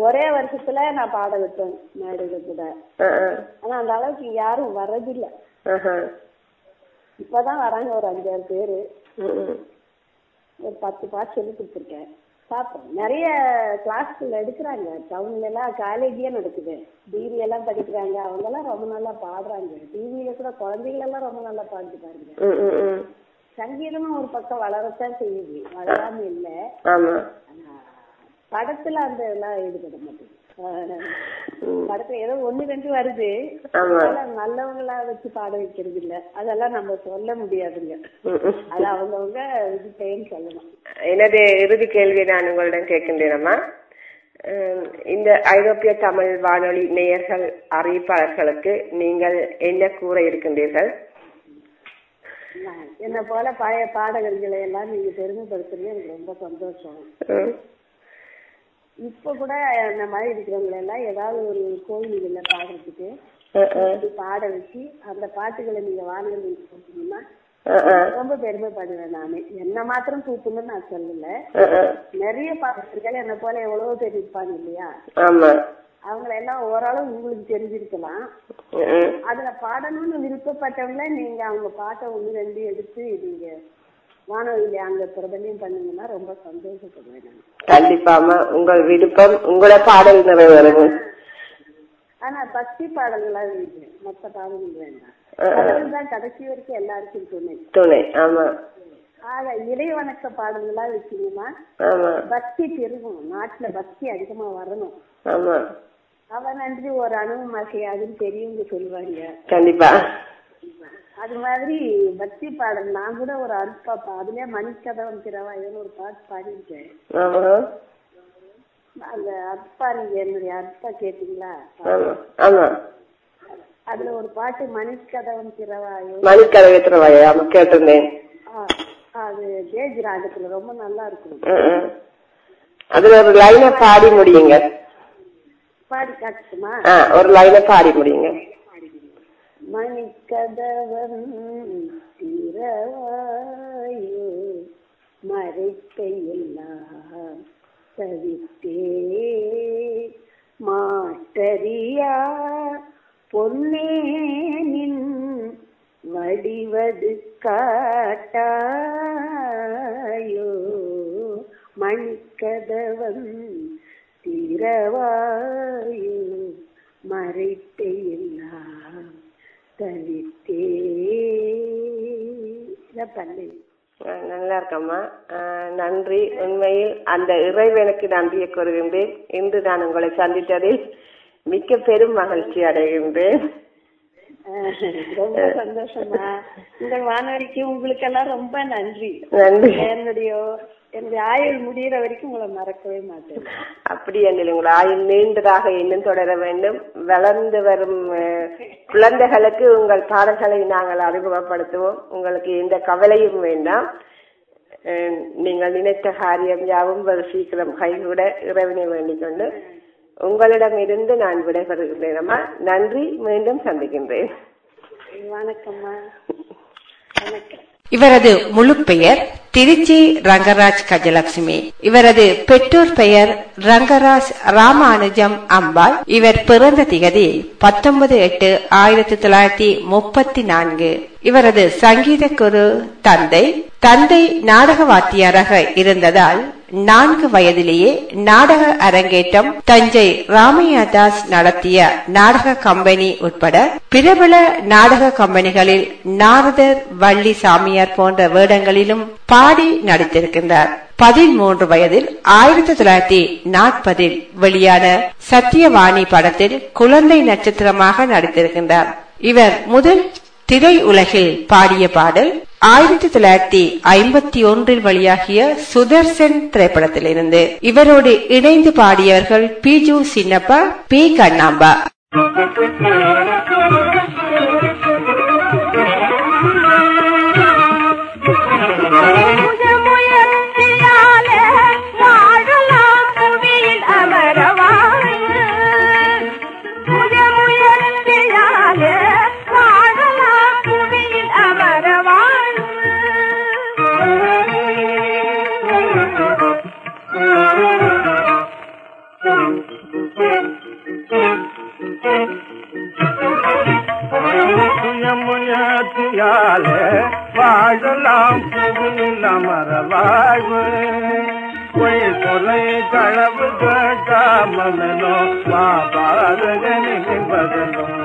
ஒரே வருஷத்துல நான் பாட விட்டேன் மேடையில கூட. ஆனா அந்த அளவுக்கு யாரும் வர்றதில்ல. இப்பதான் வராங்க ஒரு அஞ்சாறு பேரு. ஒரு பத்து பாட்டு சொல்லி கொடுத்துருக்கேன். பார்ப்போம். நிறைய கிளாஸ்ல எடுக்கிறாங்க. டவுன்ல எல்லாம் காலேஜே நடக்குது. டிகிரி எல்லாம் படிக்கிறாங்க. அவங்க எல்லாம் ரொம்ப நல்லா பாடுறாங்க. டிவியில கூட குழந்தைகள் எல்லாம் ரொம்ப நல்லா பாடிட்டு பாருங்க. சங்கீதமும் ஒரு பக்கம் வளரத்தான் செய்யுது. வளராம இல்ல. படத்துல அந்த எல்லாம் ஈடுபட மாட்டேங்குது. படத்துல ஏதோ ஒண்ணு ரெண்டு வருது. நல்லவங்களா வச்சு பாட வைக்கிறது இல்ல அதெல்லாம் நம்ம சொல்ல முடியாதுங்க. அது அவங்கவுங்க விதிப்பேன்னு சொல்லணும். எனது இறுதி கேள்வியை நான் உங்களிடம் கேட்கின்றேனம்மா இந்த ஐரோப்பிய தமிழ் வானொலி நேயர்கள் அறிவிப்பாளர்களுக்கு நீங்கள் என்ன கூற இருக்கின்றீர்கள்? என்ன போல பழைய பாடகர்களை எல்லாம் நீங்க பெருமைப்படுத்துறது எனக்கு ரொம்ப சந்தோஷம். இப்ப கூட இந்த மாதிரி இருக்கிறவங்க எல்லாம் ஏதாவது ஒரு கோயில்கள்ல பாடுறதுக்கு பாட வச்சு அந்த பாட்டுகளை நீங்க வானொலி அஹ், ரொம்ப பெருமைப்படுவேன் நானு. என்ன மாத்திரம் கூப்பிடணும்னு நான் சொல்லல. நிறைய பாடகர்கள் என்ன போல எவ்வளவோ பேர் இருப்பாங்க இல்லையா? அவங்களை எல்லாம் ஓரளவு உங்களுக்கு தெரிஞ்சிருக்கலாம். அதுல பாடணும்னு விருப்பப்பட்டவங்கள நீங்க அவங்க பாட்டை ஒண்ணு ரெண்டு எடுத்து நீங்க வானொலியில அங்க பிரபலியம் பண்ணீங்கன்னா ரொம்ப சந்தோஷப்படுவேன் நான். கண்டிப்பாமா உங்கள் விருப்பம் உங்களோட பாடல் நிறைவேறுங்க ஆனா ஆனா பக்தி பாடல்களா இருக்கு. மொத்த பாடல்கள் வேண்டாம். தான் கடைசி வரைக்கும் எல்லாருக்கும் துணை. துணை ஆமா. ஆக இறை வணக்க பாடல்களா வச்சீங்கன்னா பக்தி பெருகும். நாட்டுல பக்தி அதிகமா வரணும். அவன் நன்றி ஒரு அணுவும் அசையாதுன்னு பெரியவங்க சொல்லுவாங்க. கண்டிப்பா. அது மாதிரி பக்தி பாடல் நான் கூட ஒரு அற்பா அதுலயே மணிக்கதவன் திரவாயன்னு ஒரு பாட்டு பாடியிருக்கேன். ஆமா அந்த அற்பா நீங்க என்னுடைய அற்பா கேட்டீங்களா? அதுல ஒரு பாட்டு மணிக்கதவன் திரவாயோ மணிக்கதவை திருவாயா கேட்டிருந்தேன். அது ஜேஜ் ராகத்துல ரொம்ப நல்லா இருக்கும். அதுல ஒரு லைனை பாடி முடியுங்க. பாடி காட்டுமா ஒரு லைனை பாடி முடியுங்க. மணிக்கதவன் திரவாயோ மறைக்கையெல்லாம் தவித்தே. மாட்டறியா பொன்னேனின் வடிவது காட்டாயோ மணிக்கதவன் திரவாயோ பல்லவி ஆ, நல்லா இருக்கம்மா. நன்றி. உண்மையில் அந்த இறைவனுக்கு நன்றியை கூறுகின்றேன். இன்று நான் உங்களை சந்தித்ததில் மிக்க பெரும் மகிழ்ச்சி அடைகின்றேன். ரொம்ப சந்தோஷமா உங்கள் வானொலிக்கு உங்களுக்கெல்லாம் ரொம்ப நன்றி. நன்றி. என்னுடைய என்னுடைய ஆயுள் முடியிற வரைக்கும் உங்களை மறக்கவே மாட்டேன். அப்படி உங்கள் ஆயுள் நீண்டதாக இன்னும் தொடர வேண்டும். வளர்ந்து வரும் குழந்தைகளுக்கு உங்கள் பாடல்களை நாங்கள் அறிமுகப்படுத்துவோம். உங்களுக்கு எந்த கவலையும் வேண்டாம். நீங்கள் நினைத்த காரியம் யாவும் சீக்கிரம் கைகூட இறைவனை வேண்டிக் கொண்டு உங்களிடம் இருந்து நான் விடைபெறுகின்றேன் அம்மா. நன்றி. மீண்டும் சந்திக்கின்றேன். வணக்கம்மா வணக்கம். இவரது முழு பெயர் திருச்சி ரங்கராஜ் கஜலட்சுமி. இவரது பெற்றோர் பெயர் ரங்கராஜ் ராமானுஜம் அம்பாள். இவர் பிறந்த திகதி பத்தொன்பது எட்டு ஆயிரத்தி தொள்ளாயிரத்தி முப்பத்தி நான்கு. இவரது சங்கீத குரு தந்தை. தந்தை நாடக வாத்தியாராக இருந்ததால் நான்கு வயதிலேயே நாடக அரங்கேற்றம் தஞ்சை ராமையாதாஸ் நடத்திய நாடக கம்பெனி உட்பட பிரபல நாடக கம்பெனிகளில் நாரதர் வள்ளி சாமியார் போன்ற வேடங்களிலும் பாடி நடித்திருக்கின்றார். பதிமூன்று வயதில் ஆயிரத்தி தொள்ளாயிரத்தி நாற்பதில் வெளியான சத்தியவாணி படத்தில் குழந்தை நட்சத்திரமாக நடித்திருக்கின்றார். இவர் முதல் திரை உலகில் பாடிய பாடல் ஆயிரத்தி தொள்ளாயிரத்தி ஐம்பத்தி ஒன்றில் வெளியாகிய சுதர்சன் திரைப்படத்திலிருந்து இவரோடு இணைந்து பாடியவர்கள் P U Chinnappa P Kannamba. முயற்சியாலே வாழலாம் புவியில் அமர வாழ்வு பொய் கொலை களவு கேட்காமலோ மாபாரகனின் பதிலும்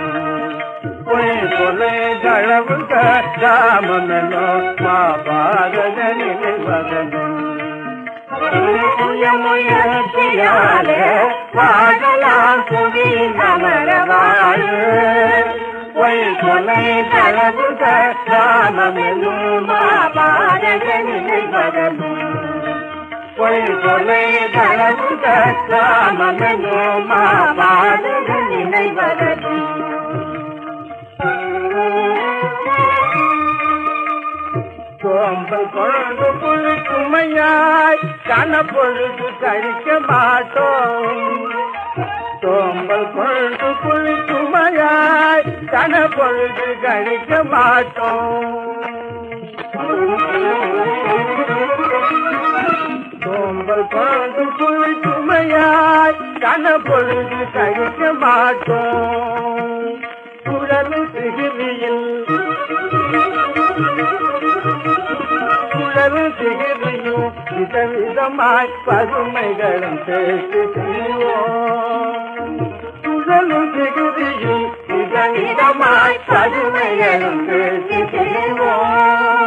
பொய் கொலை களவு கேட்காமலோ மாபாரகனின் பதிலும் முயற்சியாலே வாழலாம் புவியில் பொய் கொலை களவு கேட்காமலோ மாபாரகனின் பொய் கொலை களவு கேட்காமலோ மாபாரகனின் நினைவதும் சோம்பல் பொழுது புழு சுமையாய் கன பொழுது கழிக்க மாட்டோம். சோம்பல் பொழுது புழு சுமையாய் கன பொழுது கழிக்க மாட்டோம். சோம்பல் பொழுது புழு சுமையாய் கன பொழுது கழிக்க மாட்டோம். குழல் சிகிரியில் சிலரும் சிகிரியும் விதவிதமாய் பதுமைகளும் பேசி செய்வோம். சுழலும் சிகிரியும் விதவிதமாய் பதுமைகளும் பேசி செய்வோம்.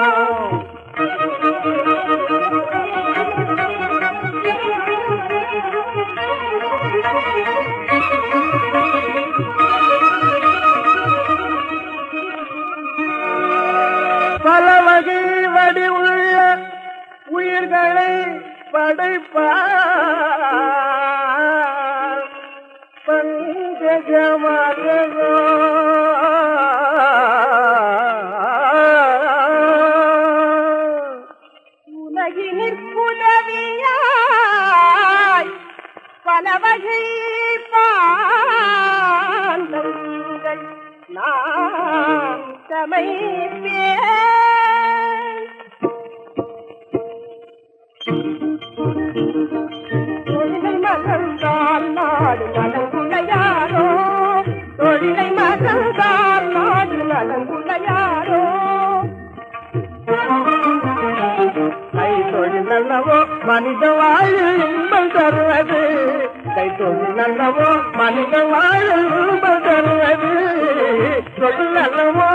படைப்பார். உலகினிற் புலவியாய் பல வகை பாந்தங்கள். நாம் சமைப்பேன் மகள்தான் நாடு தொழிலை மகள்தான் நாடு நலங்குலையாரோ கை தொழில் நல்லவோ மனித வாழில் இன்பம் தருவது? கை தொழில் நல்லவோ மனித வாழில் இன்பம் தருவது? தொழில் நல்லவோ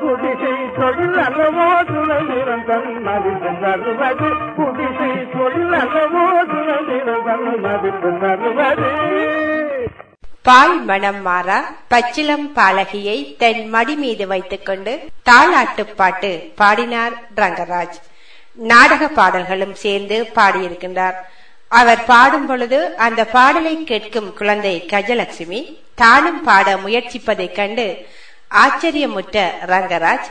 குடிசை தொழில் அல்லவோ சுதந்திரம் தன் தருவது குடிசை தொழில் சுதந்திரம் தன் தருவது பால் மனம் மாறா பச்சிலம் பாலகியை தன் மடி மீது வைத்துக் கொண்டு தாளாட்டு பாட்டு பாடினார் ரங்கராஜ். நாடக பாடல்களும் சேர்ந்து பாடியிருக்கின்றார். அவர் பாடும் பொழுது அந்த பாடலை கேட்கும் குழந்தை கஜலட்சுமி தானும் பாட முயற்சிப்பதைக் கண்டு ஆச்சரியமுற்ற ரங்கராஜ்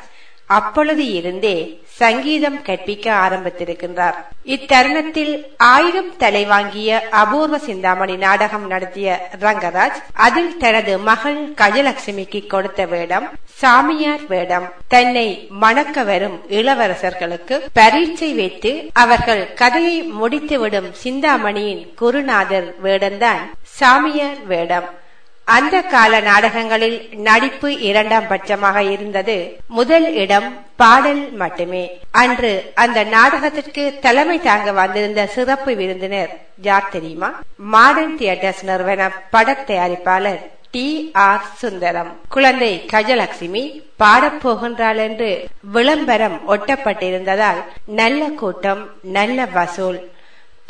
அப்பொழுது இருந்தே சங்கீதம் கற்பிக்க ஆரம்பித்திருக்கின்றார். இத்தருணத்தில் ஆயிரம் தலை வாங்கிய அபூர்வ சிந்தாமணி நாடகம் நடத்திய ரங்கராஜ் அதில் தனது மகள் கஜலட்சுமிக்கு கொடுத்த வேடம் சாமியார் வேடம். தன்னை மணக்க வரும் இளவரசர்களுக்கு பரீட்சை வைத்து அவர்கள் கதையை முடித்துவிடும் சிந்தாமணியின் குருநாதர் வேடம்தான் சாமியார் வேடம். அந்த கால நாடகங்களில் நடிப்பு இரண்டாம் பட்சமாக இருந்தது. முதல் இடம் பாடல் மட்டுமே. அன்று அந்த நாடகத்திற்கு தலைமை தாங்க வந்திருந்த சிறப்பு விருந்தினர் யார் தெரியுமா? மாடர்ன் தியேட்டர்ஸ் நிறுவன பட தயாரிப்பாளர் டி ஆர் சுந்தரம். குழந்தை கஜலட்சுமி பாடப்போகின்றாள் என்று விளம்பரம் ஒட்டப்பட்டிருந்ததால் நல்ல கூட்டம் நல்ல வசூல்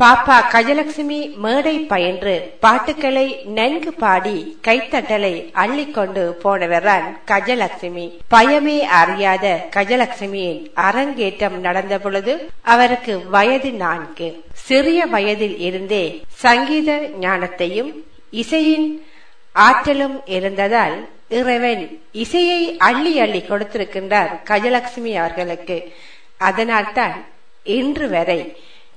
பாப்பா கஜலட்சுமி மேடை பயின்று பாட்டுக்களை நன்கு பாடி கைத்தட்டலை அள்ளிக்கொண்டு போனவர்தான் கஜலட்சுமி. பயமே அறியாத கஜலட்சுமியின் அரங்கேற்றம் நடந்த பொழுது அவருக்கு வயது நான்கு. சிறிய வயதில் இருந்தே சங்கீத ஞானத்தையும் இசையின் ஆற்றலும் இருந்ததால் இறைவன் இசையை அள்ளி அள்ளி கொடுத்திருக்கின்றார் கஜலட்சுமி அவர்களுக்கு. அதனால்தான் இன்று வரை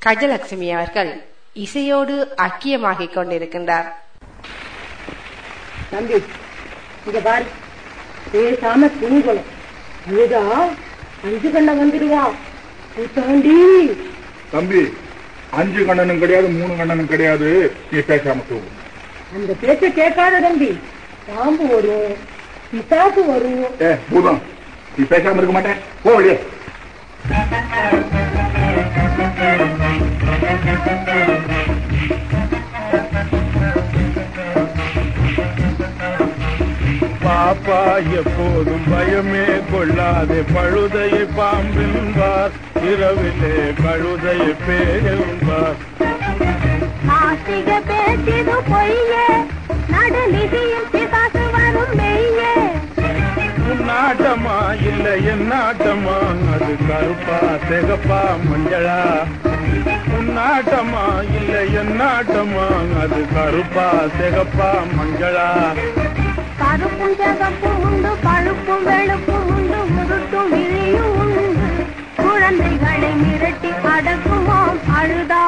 கஜலட்சுமி அவர்கள் இசையோடு ஐக்கியமாகிக் கொண்டிருக்கின்றார். தம்பி இங்க பாரு. பேசாம தூங்கணும். அழுதா அஞ்சு கண்ண வந்துடுவா. கூத்தாண்டி தம்பி அஞ்சு கண்ணனும் கிடையாது மூணு கண்ணனும் கிடையாது. நீ பேசாம தூங்கு. அந்த பேச்ச கேட்காத தம்பி. பாம்பு வரும் பிசாசு வரும். ஏ பூதம் நீ பேசாம இருக்க மாட்டேன் போ வெளியே. பாப்பா எப்போதும் பயமே கொள்ளாதே பழுதையை பாம்பின்பார். இரவிலே கழுதையை பேரும்பார். நாசிக பேசிது பொய்யே நடுநிதியில் பிசாசு வரும் மெய்யே. உன்னாட்டமா இல்ல என்னாட்டமா அது கருப்பா சிகப்பா மஞ்சளா. உன்னாட்டமா இல்ல என்னாட்டமா அது கருப்பா சிகப்பா மஞ்சளா. கருப்பும் ஜகப்பும் உண்டு பழுப்பும் வெளுப்பும் உண்டு முருட்டும் விழியும் உண்டு. குழந்தைகளை மிரட்டி அடக்குமாம் அழுதா.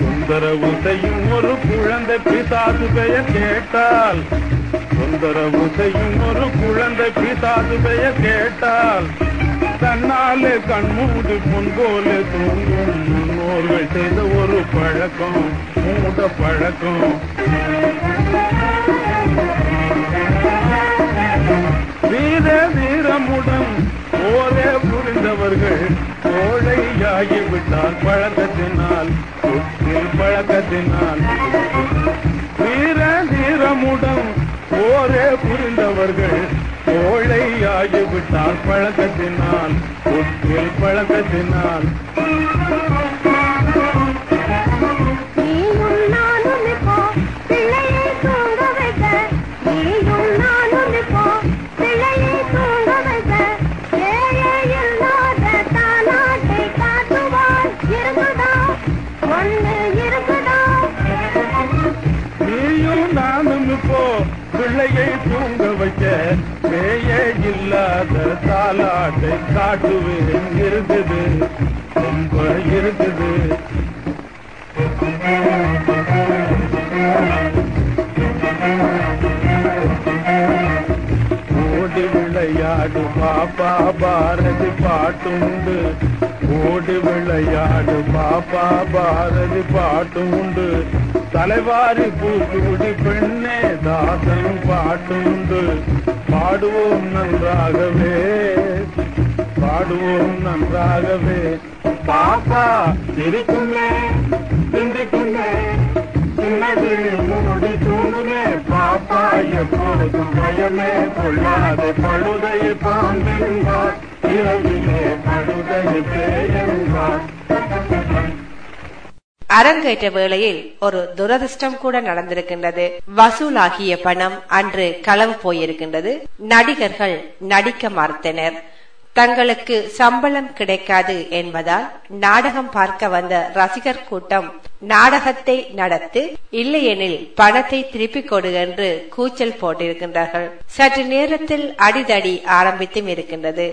தொந்தரவு செய்யும் ஒரு குழந்தை பிசாசு பெயர் கேட்டால் தொந்தரவு செய்யும் ஒரு குழந்தை பிசாசு பெயர் கேட்டால் தன்னாலே கண்மூடி பொன்போல தூங்கும். முன்னோர்கள் செய்த ஒரு பழக்கம் மூட பழக்கம். வீர வீரமுடன் போரே புரிந்தவர்கள் கோழையாகிவிட்டால் பழக்கத்தினால் சொத்தில் பழக்கத்தினால். வீர வீரமுடன் போரே புரிந்தவர்கள் கோழையாகிவிட்டால் பழக்கத்தினால் உற்றில் பழக்கத்தினால். காட்டுவேன் இருக்குது. ரொம்ப இருக்குது. ஓடி விளையாடு பாப்பா பாரதி பாட்டுண்டு. ஓடி விளையாடு பாப்பா பாரதி பாட்டுண்டு. தலைவாரி பூக்குடி பெண்ணே தாசன் பாட்டுண்டு. பாடுவோம் நன்றாகவே. பாடுவோம் நன்றாகவே. பாப்பா சிரிக்குமே சிந்திக்குமே சின்னது மூடி தூணுமே. பாப்பா எப்போதும் பயமே கொள்ளாத பழுதை பாம்பென்பார் இரவிலே பழுதை பேயென்பார் அரங்கேற்ற வேளையில் ஒரு துரதிருஷ்டம் கூட நடந்திருக்கின்றது. வசூலாகிய பணம் அன்று களவு போயிருக்கின்றது. நடிகர்கள் நடிக்க மறுத்தனர். தங்களுக்கு சம்பளம் கிடைக்காது என்பதால் நாடகம் பார்க்க வந்த ரசிகர் கூட்டம் நாடகத்தை நடத்து இல்லையெனில் பணத்தை திருப்பிக் கொடு என்று கூச்சல் போட்டிருக்கின்றார்கள். சற்று நேரத்தில் அடிதடி ஆரம்பித்தும் இருக்கின்றது.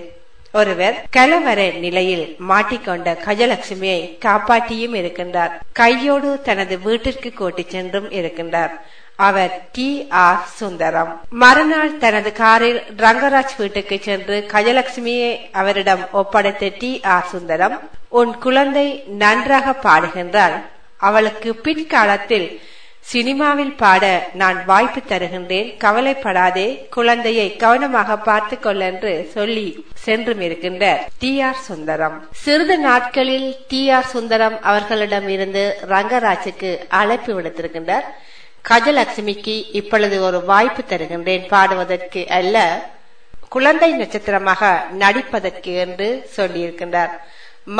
ஒருவர் கலவர நிலையில் மாட்டிக்கொண்ட கஜலட்சுமியை காப்பாற்றியும் இருக்கின்றார். கையோடு தனது வீட்டிற்கு கூட்டிச் சென்றும் இருக்கின்றார். அவர் டி ஆர் சுந்தரம். மறுநாள் தனது காரில் ரங்கராஜ் வீட்டுக்கு சென்று கஜலட்சுமியை அவரிடம் ஒப்படைத்த டி ஆர் சுந்தரம் உன் குழந்தை நன்றாக பாடுகின்றாள். அவளுக்கு பின்காலத்தில் சினிமாவில் பாட நான் வாய்ப்பு தருகின்றேன். கவலைப்படாதே. குழந்தையை கவனமாக பார்த்து கொள்ள என்று சொல்லி சென்றும் இருக்கின்ற டி ஆர் சுந்தரம். சிறிது நாட்களில் டி ஆர் சுந்தரம் அவர்களிடம் இருந்து ரங்கராஜுக்கு அழைப்பு விடுத்திருக்கின்றார். கஜலட்சுமிக்கு இப்பொழுது ஒரு வாய்ப்பு தருகின்றேன். பாடுவதற்கு அல்ல குழந்தை நட்சத்திரமாக நடிப்பதற்கு என்று சொல்லியிருக்கின்றார்.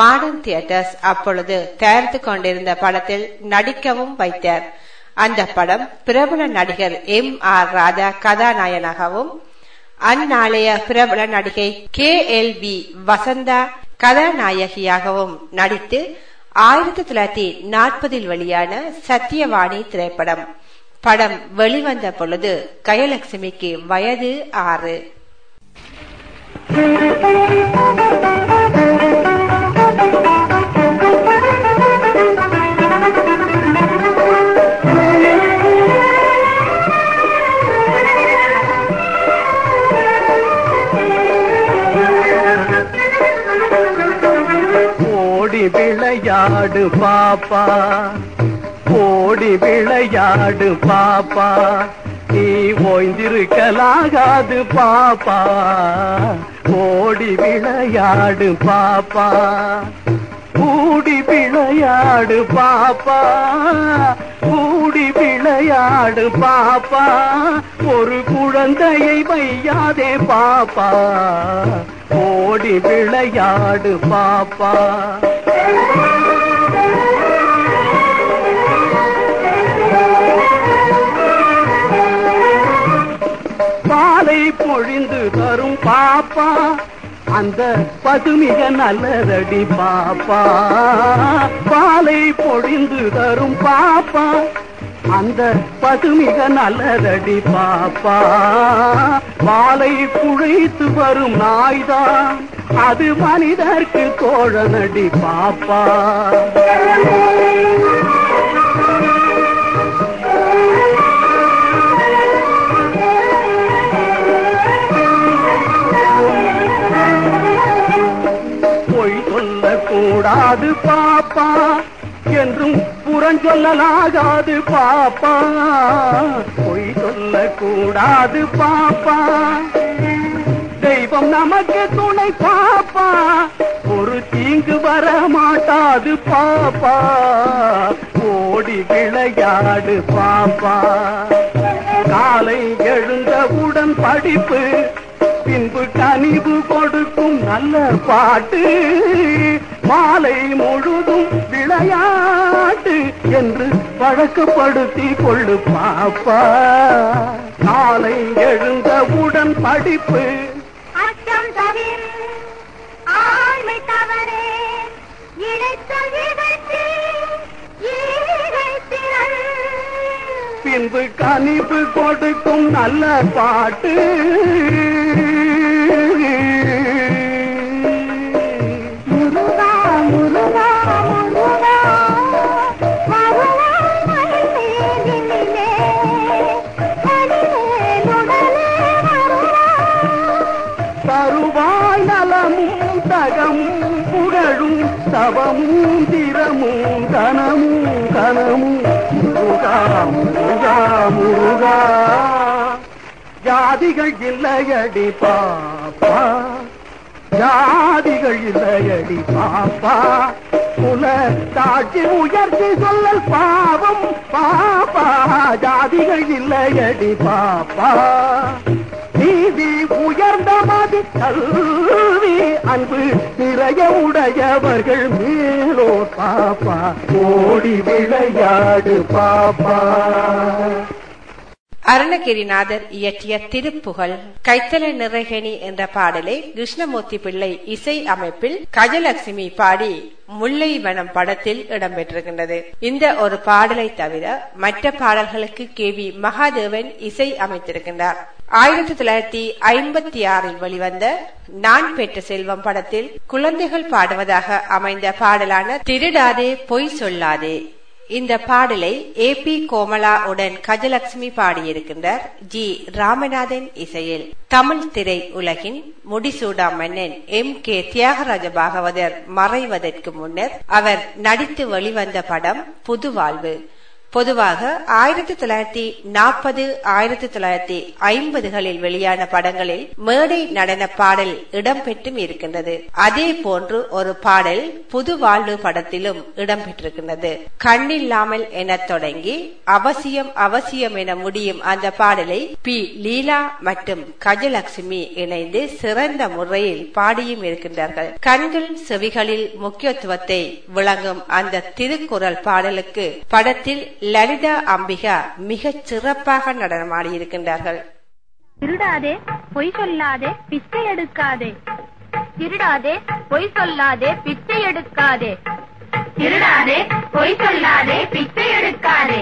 மாடர்ன் தியேட்டர்ஸ் அப்பொழுது தயாரித்து கொண்டிருந்த படத்தில் நடிக்கவும் வைத்தார். அந்த படம் பிரபல நடிகர் எம் ஆர் ராஜா கதாநாயகனாகவும் அந்நாளைய பிரபல நடிகை கே எல் வி வசந்தா கதாநாயகியாகவும் நடித்து ஆயிரத்தி தொள்ளாயிரத்தி நாற்பதில் வெளியான சத்தியவாணி திரைப்படம். படம் வெளிவந்த பொழுது கயலட்சுமிக்கு வயது ஆறு. விளையாடு பாப்பா. ஓடி விளையாடு பாப்பா. நீ ஓய்ந்திருக்கலாகாது பாப்பா. ஓடி விளையாடு பாப்பா. கூடி விளையாடு பாப்பா. கூடி விளையாடு பாப்பா. ஒரு குழந்தையை வையாதே பாப்பா. ஓடி விளையாடு பாப்பா. பாலை பொழிந்து தரும் பாப்பா. அந்த பதுமிக நல்லதடி பாப்பா. பாலை பொழிந்து தரும் பாப்பா. அந்த பதுமிக நல்லதடி பாப்பா. பாலை குழைத்து வரும் நாய்தான் அது மனிதர்க்கு தோழனடி பாப்பா. கூடாது பாப்பா என்றும் புறஞ்சொல்லலாகாது பாப்பா. பொய் சொல்லக்கூடாது பாப்பா. தெய்வம் நமக்கு துணை பாப்பா ஒரு தீங்கு வர மாட்டாது பாப்பா. ஓடி விளையாடு பாப்பா. காலை எழுந்தவுடன் படிப்பு பின்பு கனிவு கொடுக்கும் நல்ல பாட்டு. மாலை முழுதும் விளையாட்டு என்று பழக்கப்படுத்தி கொள்ளு பாப்பா. நாளை எழுந்தவுடன் படிப்பு. அச்சம் தவிர ஆண்மை தவறே இழைத்த இன்று கனிப்பு கொடுக்கும் நல்ல பாட்டு. தருவாய் நலமும் தகமும் புகழும் தவமும் திறமும் கனமும் கனமும். முருகா முருகா முருகா. ஜாதிகள் இல்லையடி பாப்பா. ஜாதிகள் இல்லையடி பாப்பா. குல தாட்சி உயர்த்தி சொல்லல் பாவம் பாப்பா. ஜாதிகள் இல்லையடி பாப்பா. நீதி உயர்ந்த மதி கல்வி அன்பு நிறைய உடையவர்கள் மேலோர் பாப்பா ஓடி விளையாடு பாப்பா. அருணகிரிநாதர் இயற்றிய திருப்புகழ் கைத்தல நிறைகனி என்ற பாடலை கிருஷ்ணமூர்த்தி பிள்ளை இசை அமைப்பில் கஜலட்சுமி பாடி முல்லை வனம் படத்தில் இடம்பெற்றிருக்கின்றது. இந்த ஒரு பாடலை தவிர மற்ற பாடல்களுக்கு கே வி மகாதேவன் இசை அமைத்திருக்கின்றார். ஆயிரத்தி தொள்ளாயிரத்தி ஐம்பத்தி ஆறில் வெளிவந்த நான் பெற்ற செல்வம் படத்தில் குழந்தைகள் பாடுவதாக அமைந்த பாடலான திருடாதே பொய் சொல்லாதே இந்த பாடலை ஏ பி கோமலா உடன் கஜலட்சுமி பாடியிருக்கின்றார் ஜி ராமநாதன் இசையில். தமிழ் திரை உலகின் முடிசூடா மன்னன் எம் கே தியாகராஜ பாகவதர் மறைவதற்கு முன்னர் அவர் நடித்து வெளிவந்த படம் புதுவாழ்வு. பொதுவாக ஆயிரத்தி தொள்ளாயிரத்தி நாற்பது ஆயிரத்தி தொள்ளாயிரத்தி ஐம்பதுகளில் வெளியான படங்களில் மேடை நடன பாடல் இடம்பெற்றும் இருக்கின்றது. அதே போன்று ஒரு பாடல் புது வாழ்வு படத்திலும் இடம்பெற்றிருக்கின்றது. கண்ணில்லாமல் என தொடங்கி அவசியம் அவசியம் என முடியும் அந்த பாடலை பி. லீலா மற்றும் கஜலட்சுமி இணைந்து சிறந்த முறையில் பாடியும் இருக்கின்றார்கள். கண்கள் செவிகளில் முக்கியத்துவத்தை விளங்கும் அந்த திருக்குறள் பாடலுக்கு படத்தில் லலிதா அம்பிகா மிகச் சிறப்பாக நடனமாடியிருக்கின்றார்கள் திருடாதே பொய் சொல்லாதே பிச்சை எடுக்காதே. திருடாதே பொய் சொல்லாதே பிச்சை எடுக்காதே. திருடாதே பொய் சொல்லாதே பிச்சை எடுக்காதே.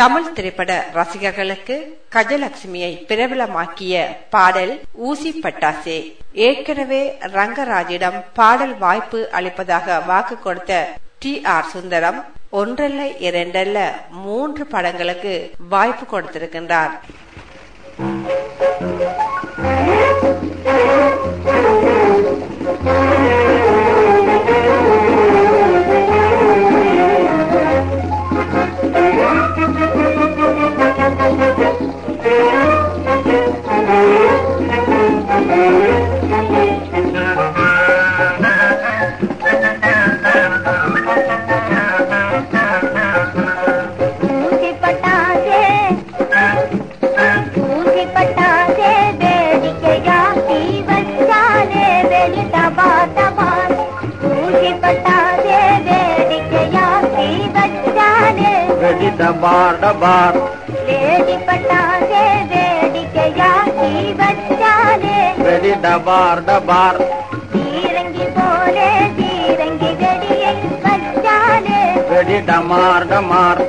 தமிழ் திரைப்பட ரசிகர்களுக்கு கஜலட்சுமியை பிரபலமாக்கிய பாடல் ஊசி பட்டாசே. ஏற்கனவே ரங்கராஜிடம் பாடல் வாய்ப்பு அளிப்பதாக வாக்கு கொடுத்த டி ஆர் சுந்தரம் ஒன்றல்ல இரண்டல்ல மூன்று படங்களுக்கு வாய்ப்பு கொடுத்திருக்கின்றார். ஊசி ಡಬಾರ್ ಪಟಾಸೆ ಬೇಡಿಕೆಯಾಗಿ ಬಚ್ಚಾಲೆ ರೆಡಿ ಡಬಾರ್ ಡಬಾರ್ ಬೀರಂಗಿ ಬೋಲೆ ಬೀರಂಗಿ ಗಡಿಯೈ ಬಚ್ಚಾಲೆ ರೆಡಿ ಡಮಾರ್ ಡಮಾರ್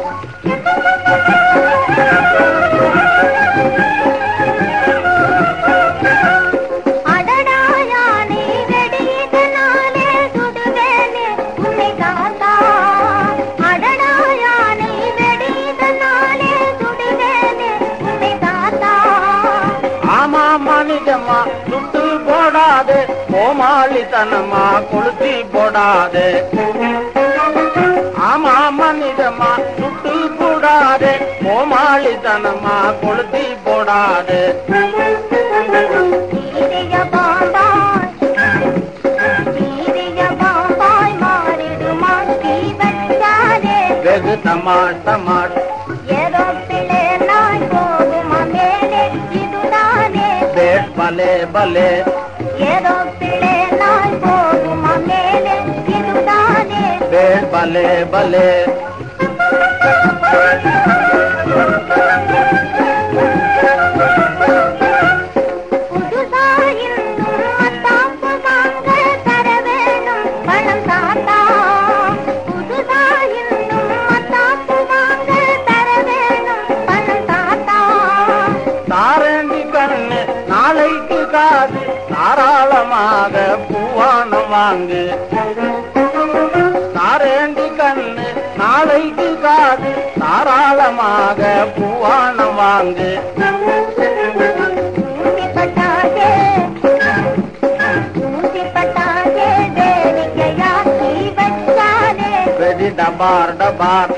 கோமாளித்தனமா கொளுத்தி போடாதே. ஆமா மனிதமா சுட்டு போடாதே. கோமாளித்தனமா கொளுத்தி போடாதே வெகு தமாஷ் தமாஷ். ஏதோ பலே பலே. भले भले வெடி டபார் டபார்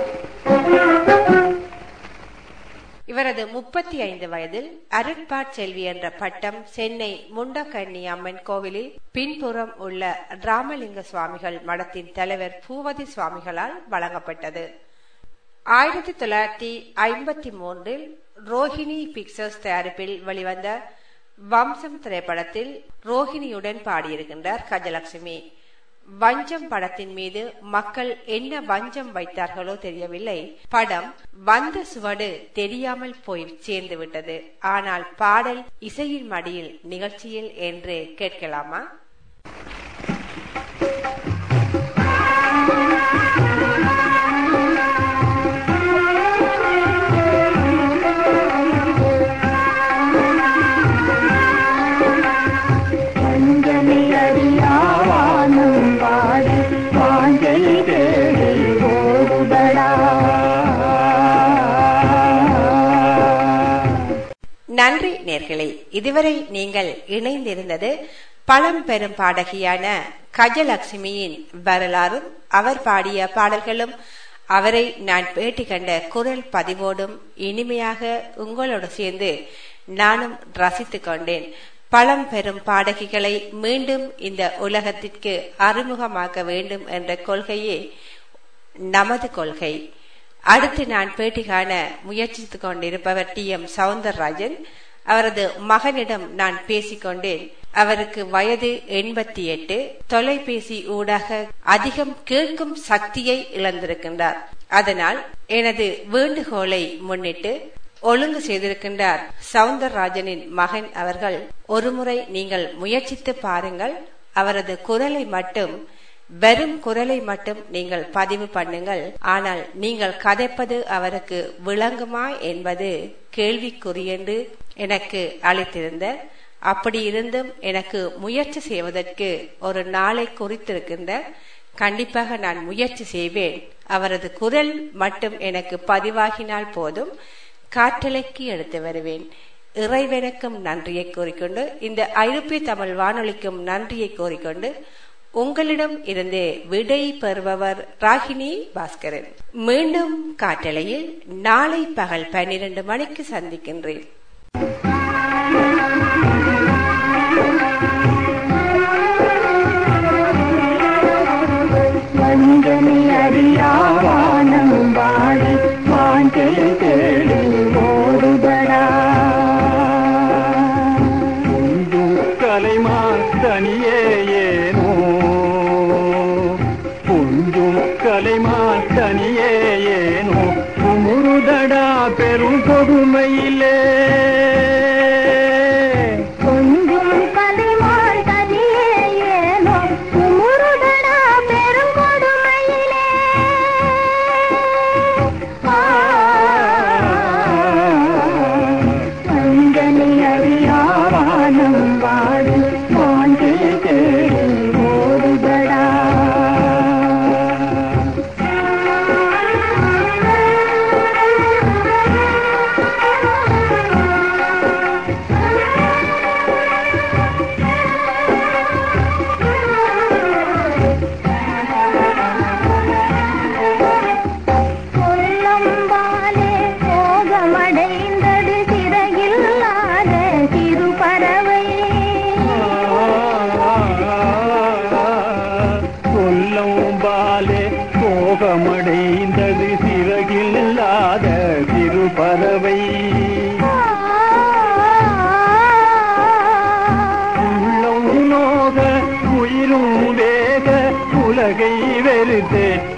இவரது முப்பத்தி ஐந்து வயதில் அருட்பாட் செல்வி என்ற பட்டம் சென்னை முண்டக்கண்ணி அம்மன் கோவிலில் பின்புறம் உள்ள ராமலிங்க சுவாமிகள் மடத்தின் தலைவர் பூவதி சுவாமிகளால் வழங்கப்பட்டது. ஆயிரத்தி தொள்ளாயிரத்தி ஐம்பத்தி மூன்றில் ரோஹிணி பிக்சர்ஸ் தயாரிப்பில் வெளிவந்த வம்சம் திரைப்படத்தில் ரோஹிணியுடன் பாடியிருக்கின்றார் கஜலட்சுமி. வஞ்சம் படத்தின் மீது மக்கள் என்ன வஞ்சம் வைத்தார்களோ தெரியவில்லை. படம் வந்த சுவடு தெரியாமல் போய் சேர்ந்து விட்டது ஆனால் பாடல் இசையின் மடியில் நிகழ்ச்சியில் என்று கேட்கலாமா? நேர்களே இதுவரை நீங்கள் இணைந்திருந்தது பழம்பெரும் பாடகியான கஜலட்சுமியின் வரலாறும் அவர் பாடிய பாடல்களும். அவரை நான் பேட்டி கண்ட குரல் பதிவோடும் இனிமையாக உங்களோடு சேர்ந்து நானும் ரசித்துக் கொண்டேன். பழம்பெரும் பாடகிகளை மீண்டும் இந்த உலகத்திற்கு அறிமுகமாக்க வேண்டும் என்ற கொள்கையே நமது கொள்கை. அடுத்து நான் பேட்டி காண முயற்சித்துக் கொண்டிருப்பவர் டி எம் சவுந்தரராஜன். அவரது மகனிடம் நான் பேசிக்கொண்டேன். அவருக்கு வயது எண்பத்தி எட்டு தொலைபேசி ஊடாக அதிகம் கேட்கும் சக்தியை இழந்திருக்கின்றார். அதனால் எனது வேண்டுகோளை முன்னிட்டு ஒழுங்கு செய்திருக்கின்றார். சவுந்தரராஜனின் மகன் அவர்கள் ஒருமுறை நீங்கள் முயற்சித்து பாருங்கள். அவரது குரலை மட்டும் வெறும் குரலை மட்டும் நீங்கள் பதிவு பண்ணுங்கள். ஆனால் நீங்கள் கதைப்பது அவருக்கு விளங்குமா? என்பது கேள்விக்குரியென்று எனக்கு அளித்திருந்த அப்படி இருந்தும் எனக்கு முயற்சி செய்வதற்கு ஒரு நாளை குறித்திருக்கின்ற கண்டிப்பாக நான் முயற்சி செய்வேன். அவரது குரல் மட்டும் எனக்கு பதிவாகினால் போதும். காற்றலைக்கு எடுத்து வருவேன். இறைவனுக்கும் நன்றியை கூறிக்கொண்டு இந்த ஐரோப்பிய தமிழ் வானொலிக்கும் நன்றியை கூறிக்கொண்டு உங்களிடம் இருந்து விடை பெறுபவர் ராகினி பாஸ்கரன். மீண்டும் காட்டலையில் நாளை பகல் பன்னிரண்டு மணிக்கு சந்திக்கின்றேன். Thank you. கோபமடைந்தது சிறகில்லாத திருப்பறவை. பறவை உள்ளம் நோக உயிரும் வேக உலகை வெறுத்தேன்